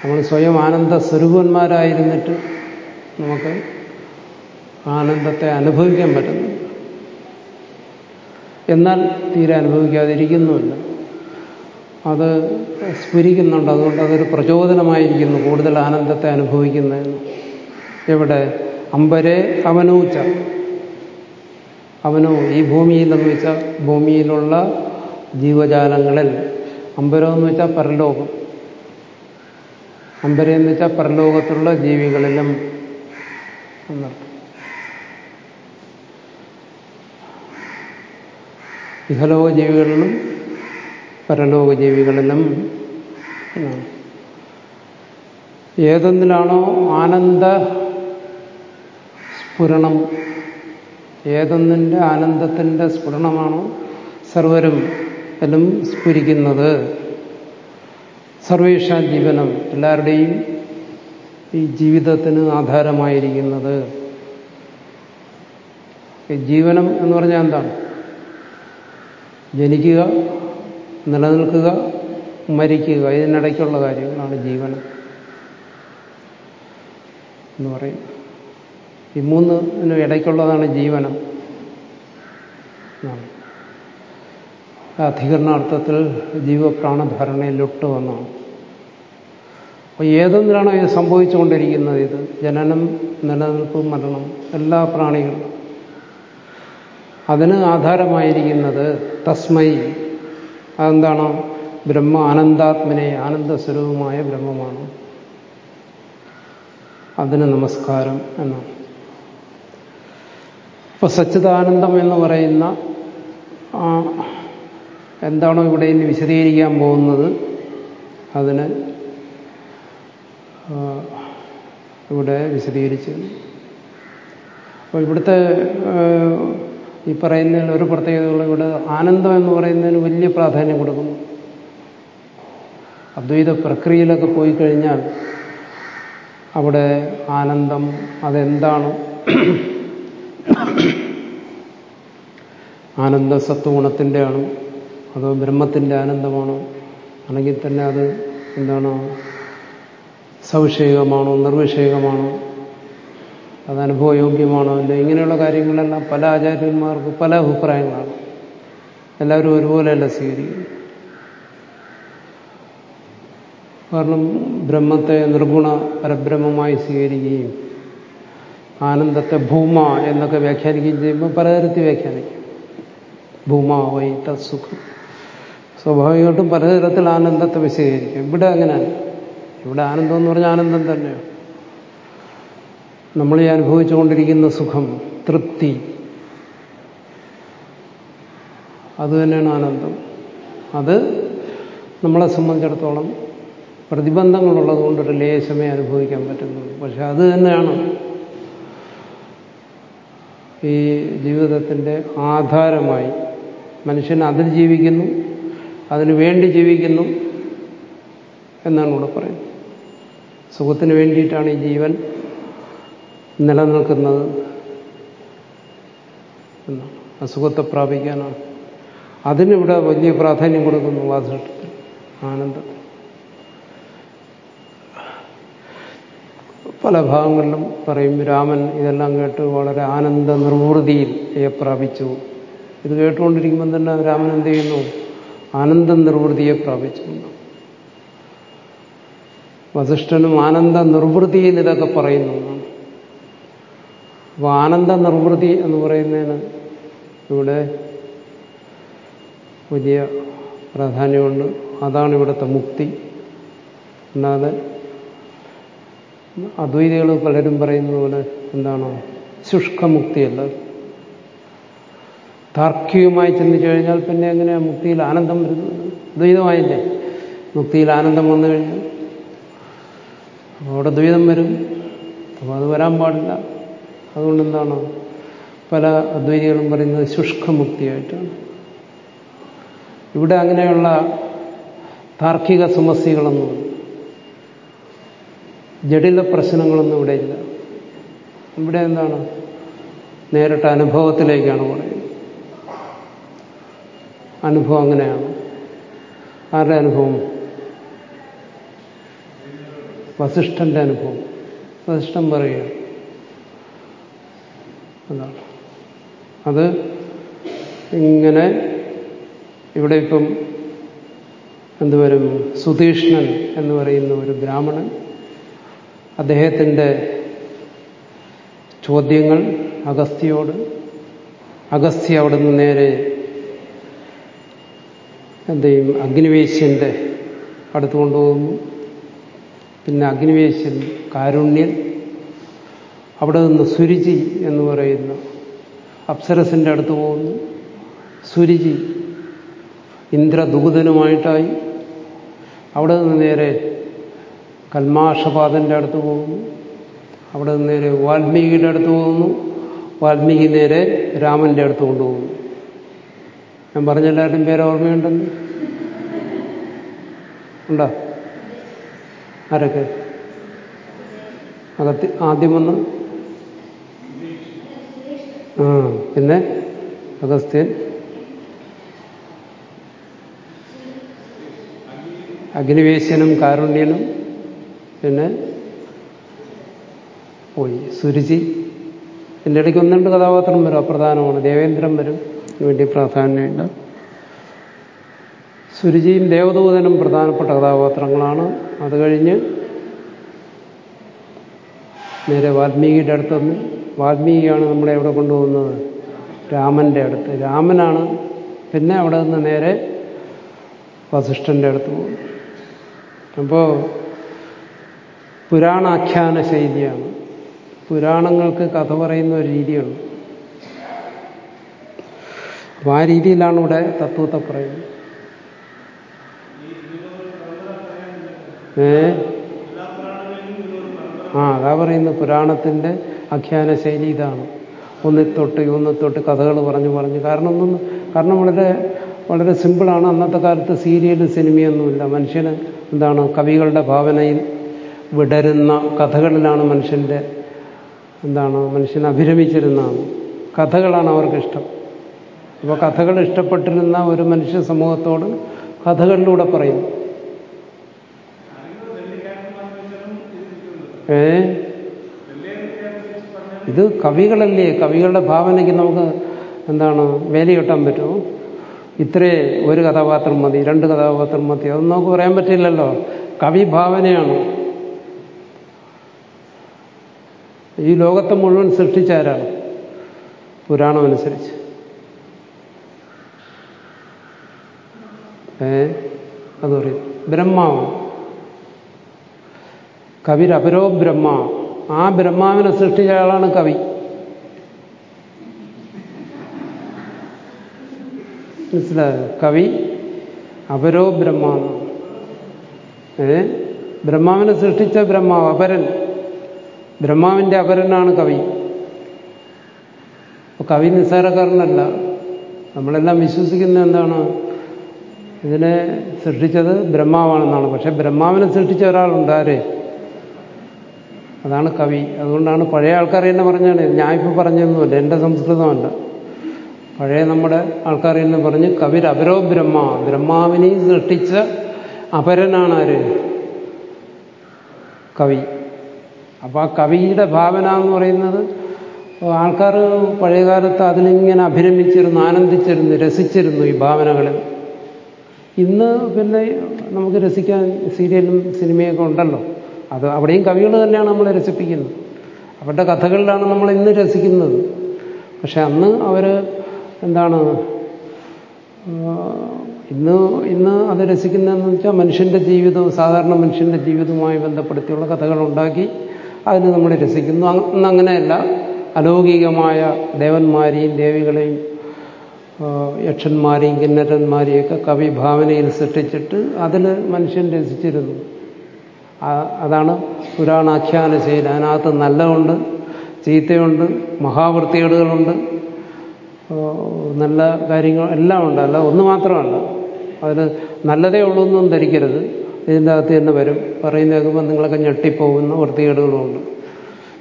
നമ്മൾ സ്വയം ആനന്ദ സ്വരൂപന്മാരായിരുന്നിട്ട് നമുക്ക് ആനന്ദത്തെ അനുഭവിക്കാൻ പറ്റുന്നു എന്നാൽ തീരെ അനുഭവിക്കാതിരിക്കുന്നുമില്ല. അത് സ്ഫുരിക്കുന്നുണ്ട്. അതുകൊണ്ട് അതൊരു പ്രചോദനമായിരിക്കുന്നു കൂടുതൽ ആനന്ദത്തെ അനുഭവിക്കുന്നതിന് എവിടെ? അമ്പരെ അവനൂച്ച അവനോ ഈ ഭൂമിയിലെന്ന് വെച്ചാൽ ഭൂമിയിലുള്ള ജീവജാലങ്ങളിൽ. അമ്പരം എന്ന് വെച്ചാൽ പരലോകം. അമ്പരം എന്ന് വെച്ചാൽ പരലോകത്തുള്ള ജീവികളിലും എന്നർത്ഥം ഇഹലോക ജീവികളിലും പരലോക ജീവികളിലും ഏതൊന്നിലാണോ ആനന്ദ സ്ഫുരണം ഏതൊന്നിന്റെ ആനന്ദത്തിന്റെ സ്ഫുരണമാണോ സർവരും എല്ലാം സ്ഫുരിക്കുന്നത്. സർവേഷ ജീവനം എല്ലാവരുടെയും ഈ ജീവിതത്തിന് ആധാരമായിരിക്കുന്നത്. ജീവനം എന്ന് പറഞ്ഞാൽ എന്താണ്? ജനിക്കുക നിലനിൽക്കുക മരിക്കുക ഇതിനിടയ്ക്കുള്ള കാര്യങ്ങളാണ് ജീവനം എന്ന് പറയും ഈ മൂന്നിനും ഇടയ്ക്കുള്ളതാണ് ജീവനം. അധികരണാർത്ഥത്തിൽ ജീവപ്രാണധാരണയിലൊട്ട് വന്നാണ് അപ്പോൾ ഏതൊന്നിലാണോ ഇത് സംഭവിച്ചുകൊണ്ടിരിക്കുന്നത് ഇത്? ജനനം നിലനിൽപ്പ് മരണം എല്ലാ പ്രാണികളും. അതിന് ആധാരമായിരിക്കുന്നത് തസ്മൈ അതെന്താണ്? ബ്രഹ്മ ആനന്ദാത്മനെ ആനന്ദസ്വരൂപമായ ബ്രഹ്മമാണ്. അതിന് നമസ്കാരം എന്നാണ്. അപ്പൊ സച്ചിദാനന്ദം എന്ന് പറയുന്ന എന്താണോ ഇവിടെ ഇനി വിശദീകരിക്കാൻ പോകുന്നത്? അതിന് ഇവിടെ വിശദീകരിച്ചു. അപ്പോൾ ഇവിടുത്തെ ഈ പറയുന്നതിൽ ഒരു പ്രത്യേകതയുള്ള. ഇവിടെ ആനന്ദം എന്ന് പറയുന്നതിന് വലിയ പ്രാധാന്യം കൊടുക്കുന്നു. അദ്വൈത പ്രക്രിയയിലൊക്കെ പോയി കഴിഞ്ഞാൽ അവിടെ ആനന്ദം അതെന്താണ്? ആനന്ദ സത്വഗുണത്തിന്റെ ആണോ അതോ ബ്രഹ്മത്തിന്റെ ആനന്ദമാണോ? അല്ലെങ്കിൽ തന്നെ അത് എന്താണ്? സവിഷേകമാണോ നിർവിഷയകമാണോ അത് അനുഭവയോഗ്യമാണോ അല്ല ഇങ്ങനെയുള്ള കാര്യങ്ങളെല്ലാം പല ആചാര്യന്മാർക്ക് പല അഭിപ്രായങ്ങളാണ്. എല്ലാവരും ഒരുപോലെയല്ല സ്വീകരിക്കുന്നു കാരണം ബ്രഹ്മത്തെ നിർഗുണ പരബ്രഹ്മമായി സ്വീകരിക്കുകയും ആനന്ദത്തെ ഭൂമ എന്നൊക്കെ വ്യാഖ്യാനിക്കുകയും ചെയ്യുമ്പോൾ പലതരത്തിൽ വ്യാഖ്യാനിക്കും. ഭൂമ വൈ തത്സുഖം സ്വാഭാവികമായിട്ടും പലതരത്തിൽ ആനന്ദത്തെ വിശദീകരിക്കും. ഇവിടെ അങ്ങനെ ഇവിടെ ആനന്ദം എന്ന് പറഞ്ഞാൽ ആനന്ദം തന്നെയാണ്. നമ്മൾ ഈ അനുഭവിച്ചുകൊണ്ടിരിക്കുന്ന സുഖം തൃപ്തി. അതുതന്നെയാണ് ആനന്ദം. അത് നമ്മളെ സംബന്ധിച്ചിടത്തോളം പ്രതിബന്ധങ്ങളുള്ളത് ഒരു ലേശമേ അനുഭവിക്കാൻ പറ്റുന്നുള്ളൂ. പക്ഷെ അത് തന്നെയാണ് ഈ ജീവിതത്തിന്റെ ആധാരമായി. മനുഷ്യൻ അതിൽ ജീവിക്കുന്നു അതിനു വേണ്ടി ജീവിക്കുന്നു എന്നാണ് ഇവിടെ പറയുന്നത്. സുഖത്തിന് വേണ്ടിയിട്ടാണ് ഈ ജീവൻ നിലനിൽക്കുന്നത് അസുഖത്തെ പ്രാപിക്കാനാണ്. അതിനിവിടെ വലിയ പ്രാധാന്യം കൊടുക്കുന്നു വാസിഷ്ടത്തിൽ ആനന്ദത്തിൽ. പല ഭാഗങ്ങളിലും പറയും രാമൻ ഇതെല്ലാം കേട്ട് വളരെ ആനന്ദ നിർവൃതിയിൽ പ്രാപിച്ചു. ഇത് കേട്ടുകൊണ്ടിരിക്കുമ്പോൾ തന്നെ രാമൻ എന്ത് ചെയ്യുന്നു? ആനന്ദ നിർവൃതിയെ പ്രാപിച്ചു. വസിഷ്ഠനും ആനന്ദ നിർവൃതിയിൽ ഇതൊക്കെ പറയുന്നു. ആനന്ദ നിർവൃതി എന്ന് പറയുന്നതിന് ഇവിടെ വലിയ പ്രാധാന്യമുണ്ട്. അതാണ് ഇവിടുത്തെ മുക്തി. അല്ലാതെ അദ്വൈതികൾ പലരും പറയുന്നത് പോലെ എന്താണ്? ശുഷ്കമുക്തിയല്ല. താർക്കികമായി ചിന്തിച്ചു കഴിഞ്ഞാൽ പിന്നെ എങ്ങനെയാണ് മുക്തിയിൽ ആനന്ദം വരുന്നത്? ദ്വൈതമായില്ലേ? മുക്തിയിൽ ആനന്ദം വന്നു കഴിഞ്ഞാൽ അപ്പോൾ അവിടെ ദ്വൈതം വരും. അപ്പോൾ അത് വരാൻ പാടില്ല. അതുകൊണ്ട് എന്താണ് പല അദ്വൈതികളും പറയുന്നത് ശുഷ്കമുക്തിയായിട്ടാണ്. ഇവിടെ അങ്ങനെയുള്ള താർക്കിക സമസ്യകളൊന്നും ജടില പ്രശ്നങ്ങളൊന്നും ഇവിടെ ഇല്ല. ഇവിടെ എന്താണ്? നേരിട്ട് അനുഭവത്തിലേക്കാണ് പറയുന്നത് അനുഭവം അങ്ങനെയാണ്. ആരുടെ അനുഭവം? വസിഷ്ഠന്റെ അനുഭവം. വസിഷ്ഠൻ പറയുക അതാണ് അത് ഇങ്ങനെ ഇവിടെ ഇപ്പം എന്തുവരും സുധീഷ്ണൻ എന്ന് പറയുന്ന ഒരു ബ്രാഹ്മണൻ അദ്ദേഹത്തിന്റെ ചോദ്യങ്ങൾ അഗസ്ത്യോട് അഗസ്ത്യ അവിടെ നിന്ന് നേരെ എന്ത് ചെയ്യും? അഗ്നിവേശ്യന്റെ അടുത്ത് കൊണ്ടുപോകുന്നു. പിന്നെ അഗ്നിവേശ്യൻ കാരുണ്യൻ അവിടെ നിന്ന് സുരുചി എന്ന് പറയുന്ന അപ്സരസിന്റെ അടുത്ത് പോകുന്നു. സുരുചി ഇന്ദ്രദൂതനുമായിട്ടായി അവിടെ നിന്ന് നേരെ കൽമാഷപാദന്റെ അടുത്ത് പോകുന്നു. അവിടെ നിന്ന് നേരെ വാൽമീകിയുടെ അടുത്ത് പോകുന്നു. വാൽമീകി നേരെ രാമന്റെ അടുത്ത് കൊണ്ടുപോകുന്നു. ഞാൻ പറഞ്ഞ എല്ലാവരുടെയും പേര് ഓർമ്മയുണ്ടെന്ന്? ഉണ്ടോ? ആരൊക്കെ? അകത്തി ആദ്യം പിന്നെ അഗസ്ത്യൻ. അഗ്നിവേശ്യനും കാരുണ്യനും പിന്നെ പോയി. സുരുചി. എന്റെ ഇടയ്ക്ക് ഒന്ന് രണ്ട് കഥാപാത്രം വരും. അപ്രധാനമാണ്. ദേവേന്ദ്രൻ വരും. വേണ്ടി പ്രാധാന്യമില്ല സുരുചിയും ദേവദൂതനും പ്രധാനപ്പെട്ട കഥാപാത്രങ്ങളാണ്. അത് കഴിഞ്ഞ് നേരെ വാൽമീകിയുടെ അടുത്തുനിന്ന് വാൽമീകിയാണ് നമ്മളെ എവിടെ കൊണ്ടുപോകുന്നത്. രാമന്റെ അടുത്ത്. രാമനാണ് പിന്നെ അവിടെ നിന്ന് നേരെ വസിഷ്ഠന്റെ അടുത്ത് പോകും അപ്പോൾ പുരാണാഖ്യാന ശൈലിയാണ്. പുരാണങ്ങൾക്ക് കഥ പറയുന്ന ഒരു രീതിയാണ് അപ്പം ആ രീതിയിലാണ് ഇവിടെ തത്വത്തെ പറയുന്നത്. ഏ? ആ അതാ പറയുന്നത് പുരാണത്തിന്റെ ആഖ്യാന ശൈലി ഇതാണ്. ഒന്നിത്തൊട്ട് ഒന്നിത്തൊട്ട് കഥകൾ പറഞ്ഞു പറഞ്ഞു. കാരണം ഒന്നും കാരണം വളരെ വളരെ സിമ്പിളാണ്. അന്നത്തെ കാലത്ത് സീരിയൽ സിനിമയൊന്നുമില്ല. മനുഷ്യന് എന്താണ് കവികളുടെ ഭാവനയിൽ വിടരുന്ന കഥകളിലാണ് മനുഷ്യന്റെ എന്താണ് മനുഷ്യൻ അഭിരമിച്ചിരുന്നതാണ് കഥകളാണ് അവർക്കിഷ്ടം. അപ്പോൾ കഥകൾ ഇഷ്ടപ്പെട്ടിരുന്ന ഒരു മനുഷ്യ സമൂഹത്തോട് കഥകളിലൂടെ പറയും. ഏ? ഇത് കവികളല്ലേ? കവികളുടെ ഭാവനയ്ക്ക് നമുക്ക് എന്താണ് വേല കെട്ടാൻ പറ്റുമോ? ഇത്രേ ഒരു കഥാപാത്രം മതി രണ്ട് കഥാപാത്രം മതി. അതൊന്നും നമുക്ക് പറയാൻ പറ്റില്ലല്ലോ. കവി ഭാവനയാണ് ഈ ലോകത്തെ മുഴുവൻ സൃഷ്ടിച്ചാരാണ് പുരാണം അനുസരിച്ച്. ഏ? അത് പറയും. ബ്രഹ്മാവ്. കവിരപരോ ബ്രഹ്മ. ആ ബ്രഹ്മാവിനെ സൃഷ്ടിച്ച ആളാണ് കവി. മനസ്സിലായോ? കവി അപരോ ബ്രഹ്മാവ്. ഏ? ബ്രഹ്മാവിനെ സൃഷ്ടിച്ച ബ്രഹ്മാവ് അപരൻ. ബ്രഹ്മാവിന്റെ അപരനാണ് കവി. കവി നിസ്സാരക്കാരനല്ല. നമ്മളെല്ലാം വിശ്വസിക്കുന്ന എന്താണ്? ഇതിനെ സൃഷ്ടിച്ചത് ബ്രഹ്മാവാണെന്നാണ്. പക്ഷെ ബ്രഹ്മാവിനെ സൃഷ്ടിച്ച ഒരാളുണ്ട്. ആര്? അതാണ് കവി. അതുകൊണ്ടാണ് പഴയ ആൾക്കാർ തന്നെ പറഞ്ഞാണ് ഞാനിപ്പോൾ പറഞ്ഞൊന്നുമല്ല എന്റെ സംസ്കൃതമല്ല. പഴയ നമ്മുടെ ആൾക്കാർ തന്നെ പറഞ്ഞ് കവിർ അപരോ ബ്രഹ്മ. ബ്രഹ്മാവിനെ സൃഷ്ടിച്ച അപരനാണ് ആര്? കവി. അപ്പോൾ ആ കവിയുടെ ഭാവന എന്ന് പറയുന്നത് ആൾക്കാർ പഴയകാലത്ത് അതിനിങ്ങനെ അഭിനമിച്ചിരുന്നു ആനന്ദിച്ചിരുന്നു രസിച്ചിരുന്നു ഈ ഭാവനകളിൽ ഇന്ന് പിന്നെ നമുക്ക് രസിക്കാൻ സീരിയലും സിനിമയൊക്കെ ഉണ്ടല്ലോ. അത് അവിടെയും കവികൾ തന്നെയാണ് നമ്മൾ രസിപ്പിക്കുന്നത്. അവരുടെ കഥകളിലാണ് നമ്മൾ ഇന്ന് രസിക്കുന്നത്. പക്ഷെ അന്ന് അവർ എന്താണ് ഇന്ന് ഇന്ന് അത് രസിക്കുന്നതെന്ന് വെച്ചാൽ മനുഷ്യന്റെ ജീവിതവും സാധാരണ മനുഷ്യന്റെ ജീവിതവുമായി ബന്ധപ്പെടുത്തിയുള്ള കഥകൾ ഉണ്ടാക്കി അതിന് നമ്മൾ രസിക്കുന്നു. അന്ന് അങ്ങനെയല്ല. അലൗകികമായ ദേവന്മാരെയും ദേവികളെയും യക്ഷന്മാരെയും കിന്നരന്മാരെയൊക്കെ കവി ഭാവനയിൽ സൃഷ്ടിച്ചിട്ട് അതിൽ മനുഷ്യൻ രസിച്ചിരുന്നു. അതാണ് പുരാണാഖ്യാന ശൈലി. അതിനകത്ത് നല്ലതുണ്ട് ചീത്തയുണ്ട് മഹാവൃത്തികേടുകളുണ്ട്. നല്ല കാര്യങ്ങൾ എല്ലാം ഉണ്ട് അല്ല ഒന്ന് മാത്രമല്ല. അതിൽ നല്ലതേ ഉള്ളൂ എന്നും ധരിക്കരുത്. ഇതിന്റെ അകത്ത് തന്നെ വരും. പറയുന്ന കേൾക്കുമ്പോൾ നിങ്ങളൊക്കെ ഞെട്ടിപ്പോകുന്ന വൃത്തികേടുകളുമുണ്ട്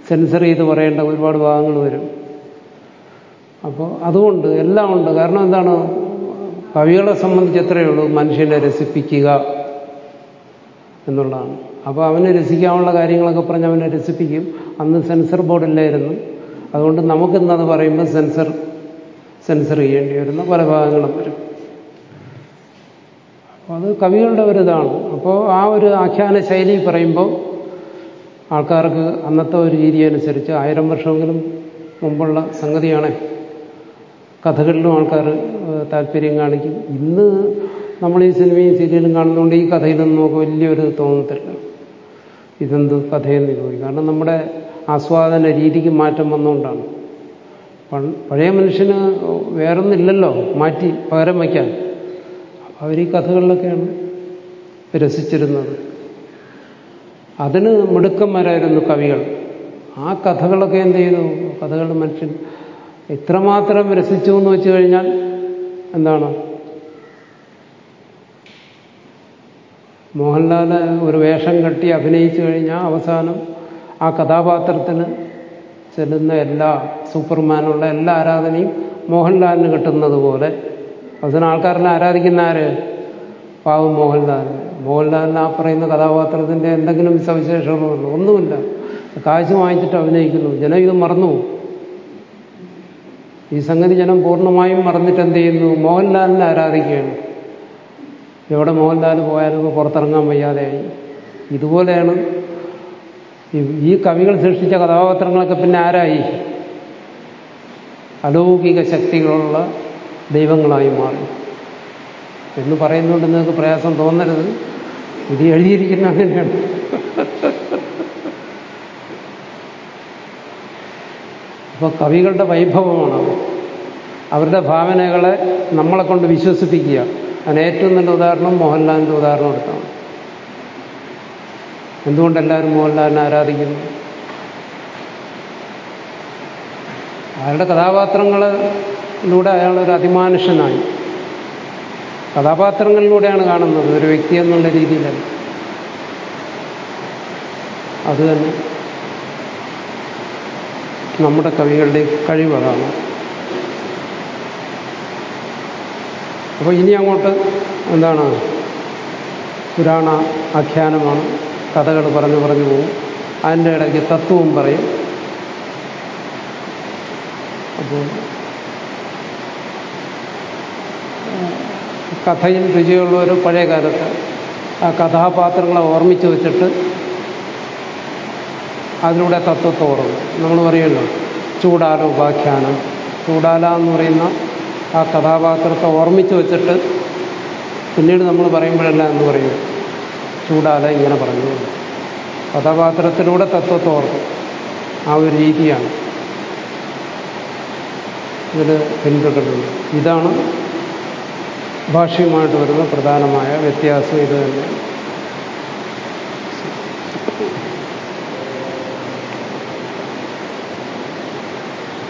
സെൻസർ ചെയ്ത് പറയേണ്ട ഒരുപാട് ഭാഗങ്ങൾ വരും. അപ്പോൾ അതുകൊണ്ട് എല്ലാം ഉണ്ട് കാരണം എന്താണ്? കവികളെ സംബന്ധിച്ച് എത്രയേ ഉള്ളൂ? മനുഷ്യനെ രസിപ്പിക്കുക എന്നുള്ളതാണ്. അപ്പോൾ അവനെ രസിക്കാനുള്ള കാര്യങ്ങളൊക്കെ പറഞ്ഞ് അവനെ രസിപ്പിക്കും. അന്ന് സെൻസർ ബോർഡില്ലായിരുന്നു. അതുകൊണ്ട് നമുക്കിന്നത് പറയുമ്പോൾ സെൻസർ സെൻസർ ചെയ്യേണ്ടി വരുന്ന പല ഭാഗങ്ങളും വരും. അപ്പോൾ അത് കവികളുടെ ഒരിതാണ് അപ്പോൾ ആ ഒരു ആഖ്യാന ശൈലി പറയുമ്പോൾ ആൾക്കാർക്ക് അന്നത്തെ ഒരു രീതി അനുസരിച്ച് ആയിരം വർഷമെങ്കിലും മുമ്പുള്ള സംഗതിയാണ്. കഥകളിലും ആൾക്കാർ താല്പര്യം കാണിക്കും. ഇന്ന് നമ്മൾ ഈ സിനിമയും സീരിയലും കാണുന്നതുകൊണ്ട് ഈ കഥയിലൊന്നും നമുക്ക് വലിയൊരു തോന്നത്തില്ല. ഇതെന്ത് കഥയെന്ന് ചോദിക്കും. കാരണം നമ്മുടെ ആസ്വാദന രീതിക്ക് മാറ്റം വന്നുകൊണ്ടാണ്. പഴയ മനുഷ്യന് വേറൊന്നില്ലല്ലോ മാറ്റി പകരം വയ്ക്കാൻ. അവർ ഈ കഥകളിലൊക്കെയാണ് രസിച്ചിരുന്നത്. അതിന് മിടുക്കന്മാരായിരുന്നു കവികൾ. ആ കഥകളൊക്കെ എന്ത് ചെയ്തു? കഥകൾ മനുഷ്യൻ ഇത്രമാത്രം രസിച്ചു എന്ന് വെച്ച് കഴിഞ്ഞാൽ എന്താണ്? മോഹൻലാൽ ഒരു വേഷം കെട്ടി അഭിനയിച്ചു കഴിഞ്ഞാൽ അവസാനം ആ കഥാപാത്രത്തിന് ചെല്ലുന്ന എല്ലാ സൂപ്പർമാനുള്ള എല്ലാ ആരാധനയും മോഹൻലാലിന് കിട്ടുന്നത് പോലെ. അവസാനം ആൾക്കാരെല്ലാം ആരാധിക്കുന്ന ആര്? പാവം മോഹൻലാൽ മോഹൻലാലിന് ആ പറയുന്ന കഥാപാത്രത്തിന്റെ എന്തെങ്കിലും സവിശേഷങ്ങളുണ്ടോ ഒന്നുമില്ല. കാശ് വാങ്ങിച്ചിട്ട് അഭിനയിക്കുന്നു. ജനം ഇത് മറന്നു ഈ സംഗതി ജനം പൂർണമായും മറന്നിട്ട് എന്ത് ചെയ്യുന്നു? മോഹൻലാലിനെ ആരാധിക്കുകയാണ്. എവിടെ മോഹൻലാൽ പോയാലും പുറത്തിറങ്ങാൻ വയ്യാതെയായി. ഇതുപോലെയാണ് ഈ കവികൾ സൃഷ്ടിച്ച കഥാപാത്രങ്ങളൊക്കെ പിന്നെ ആരായി? അലൗകിക ശക്തികളുള്ള ദൈവങ്ങളായി മാറി. എന്ന് പറയുന്നുണ്ട് നിങ്ങൾക്ക് പ്രയാസം തോന്നരുത്. ഇത് എഴുതിയിരിക്കുന്ന അങ്ങനെയാണ്. അപ്പോൾ കവികളുടെ വൈഭവമാണ് അവരുടെ ഭാവനകളെ നമ്മളെ കൊണ്ട് വിശ്വസിപ്പിക്കുക. അതിന് ഏറ്റവും നല്ല ഉദാഹരണം മോഹൻലാലിന്റെ ഉദാഹരണം എടുക്കാം. എന്തുകൊണ്ട് എല്ലാവരും മോഹൻലാലിനെ ആരാധിക്കുന്നു? അയാളുടെ കഥാപാത്രങ്ങളിലൂടെ അയാളൊരു അതിമാനുഷനായി കഥാപാത്രങ്ങളിലൂടെയാണ് കാണുന്നത് ഒരു വ്യക്തി എന്നുള്ള രീതിയിലല്ല. അത് തന്നെ നമ്മുടെ കവികളുടെ കഴിവ് അപ്പോൾ ഇനി അങ്ങോട്ട് എന്താണ്? പുരാണ ആഖ്യാനമാണ്. കഥകൾ പറഞ്ഞു പറഞ്ഞു പോകും. അതിന്റെ ഇടയ്ക്ക് തത്വവും പറയും. അപ്പോൾ കഥയിൽ രുചിയുള്ളവർ പഴയ കാലത്ത് ആ കഥാപാത്രങ്ങളെ ഓർമ്മിച്ച് വെച്ചിട്ട് അതിലൂടെ തത്വത്തെ ഓർമ്മ നമ്മൾ പറയുമല്ലോ ചൂടാല ഉപാഖ്യാനം. ചൂടാല എന്ന് പറയുന്ന ആ കഥാപാത്രത്തെ ഓർമ്മിച്ച് വെച്ചിട്ട് പിന്നീട് നമ്മൾ പറയുമ്പോഴല്ല എന്ന് പറയും? ചൂടാതെ ഇങ്ങനെ പറഞ്ഞു. കഥാപാത്രത്തിലൂടെ തത്വത്തെ ഓർക്കും ആ ഒരു രീതിയാണ് ഇതിൽ പിന്തുടരുന്നത്. ഇതാണ് ഭാഷയുമായിട്ട് വരുന്ന പ്രധാനമായ വ്യത്യാസം ഇത് തന്നെ.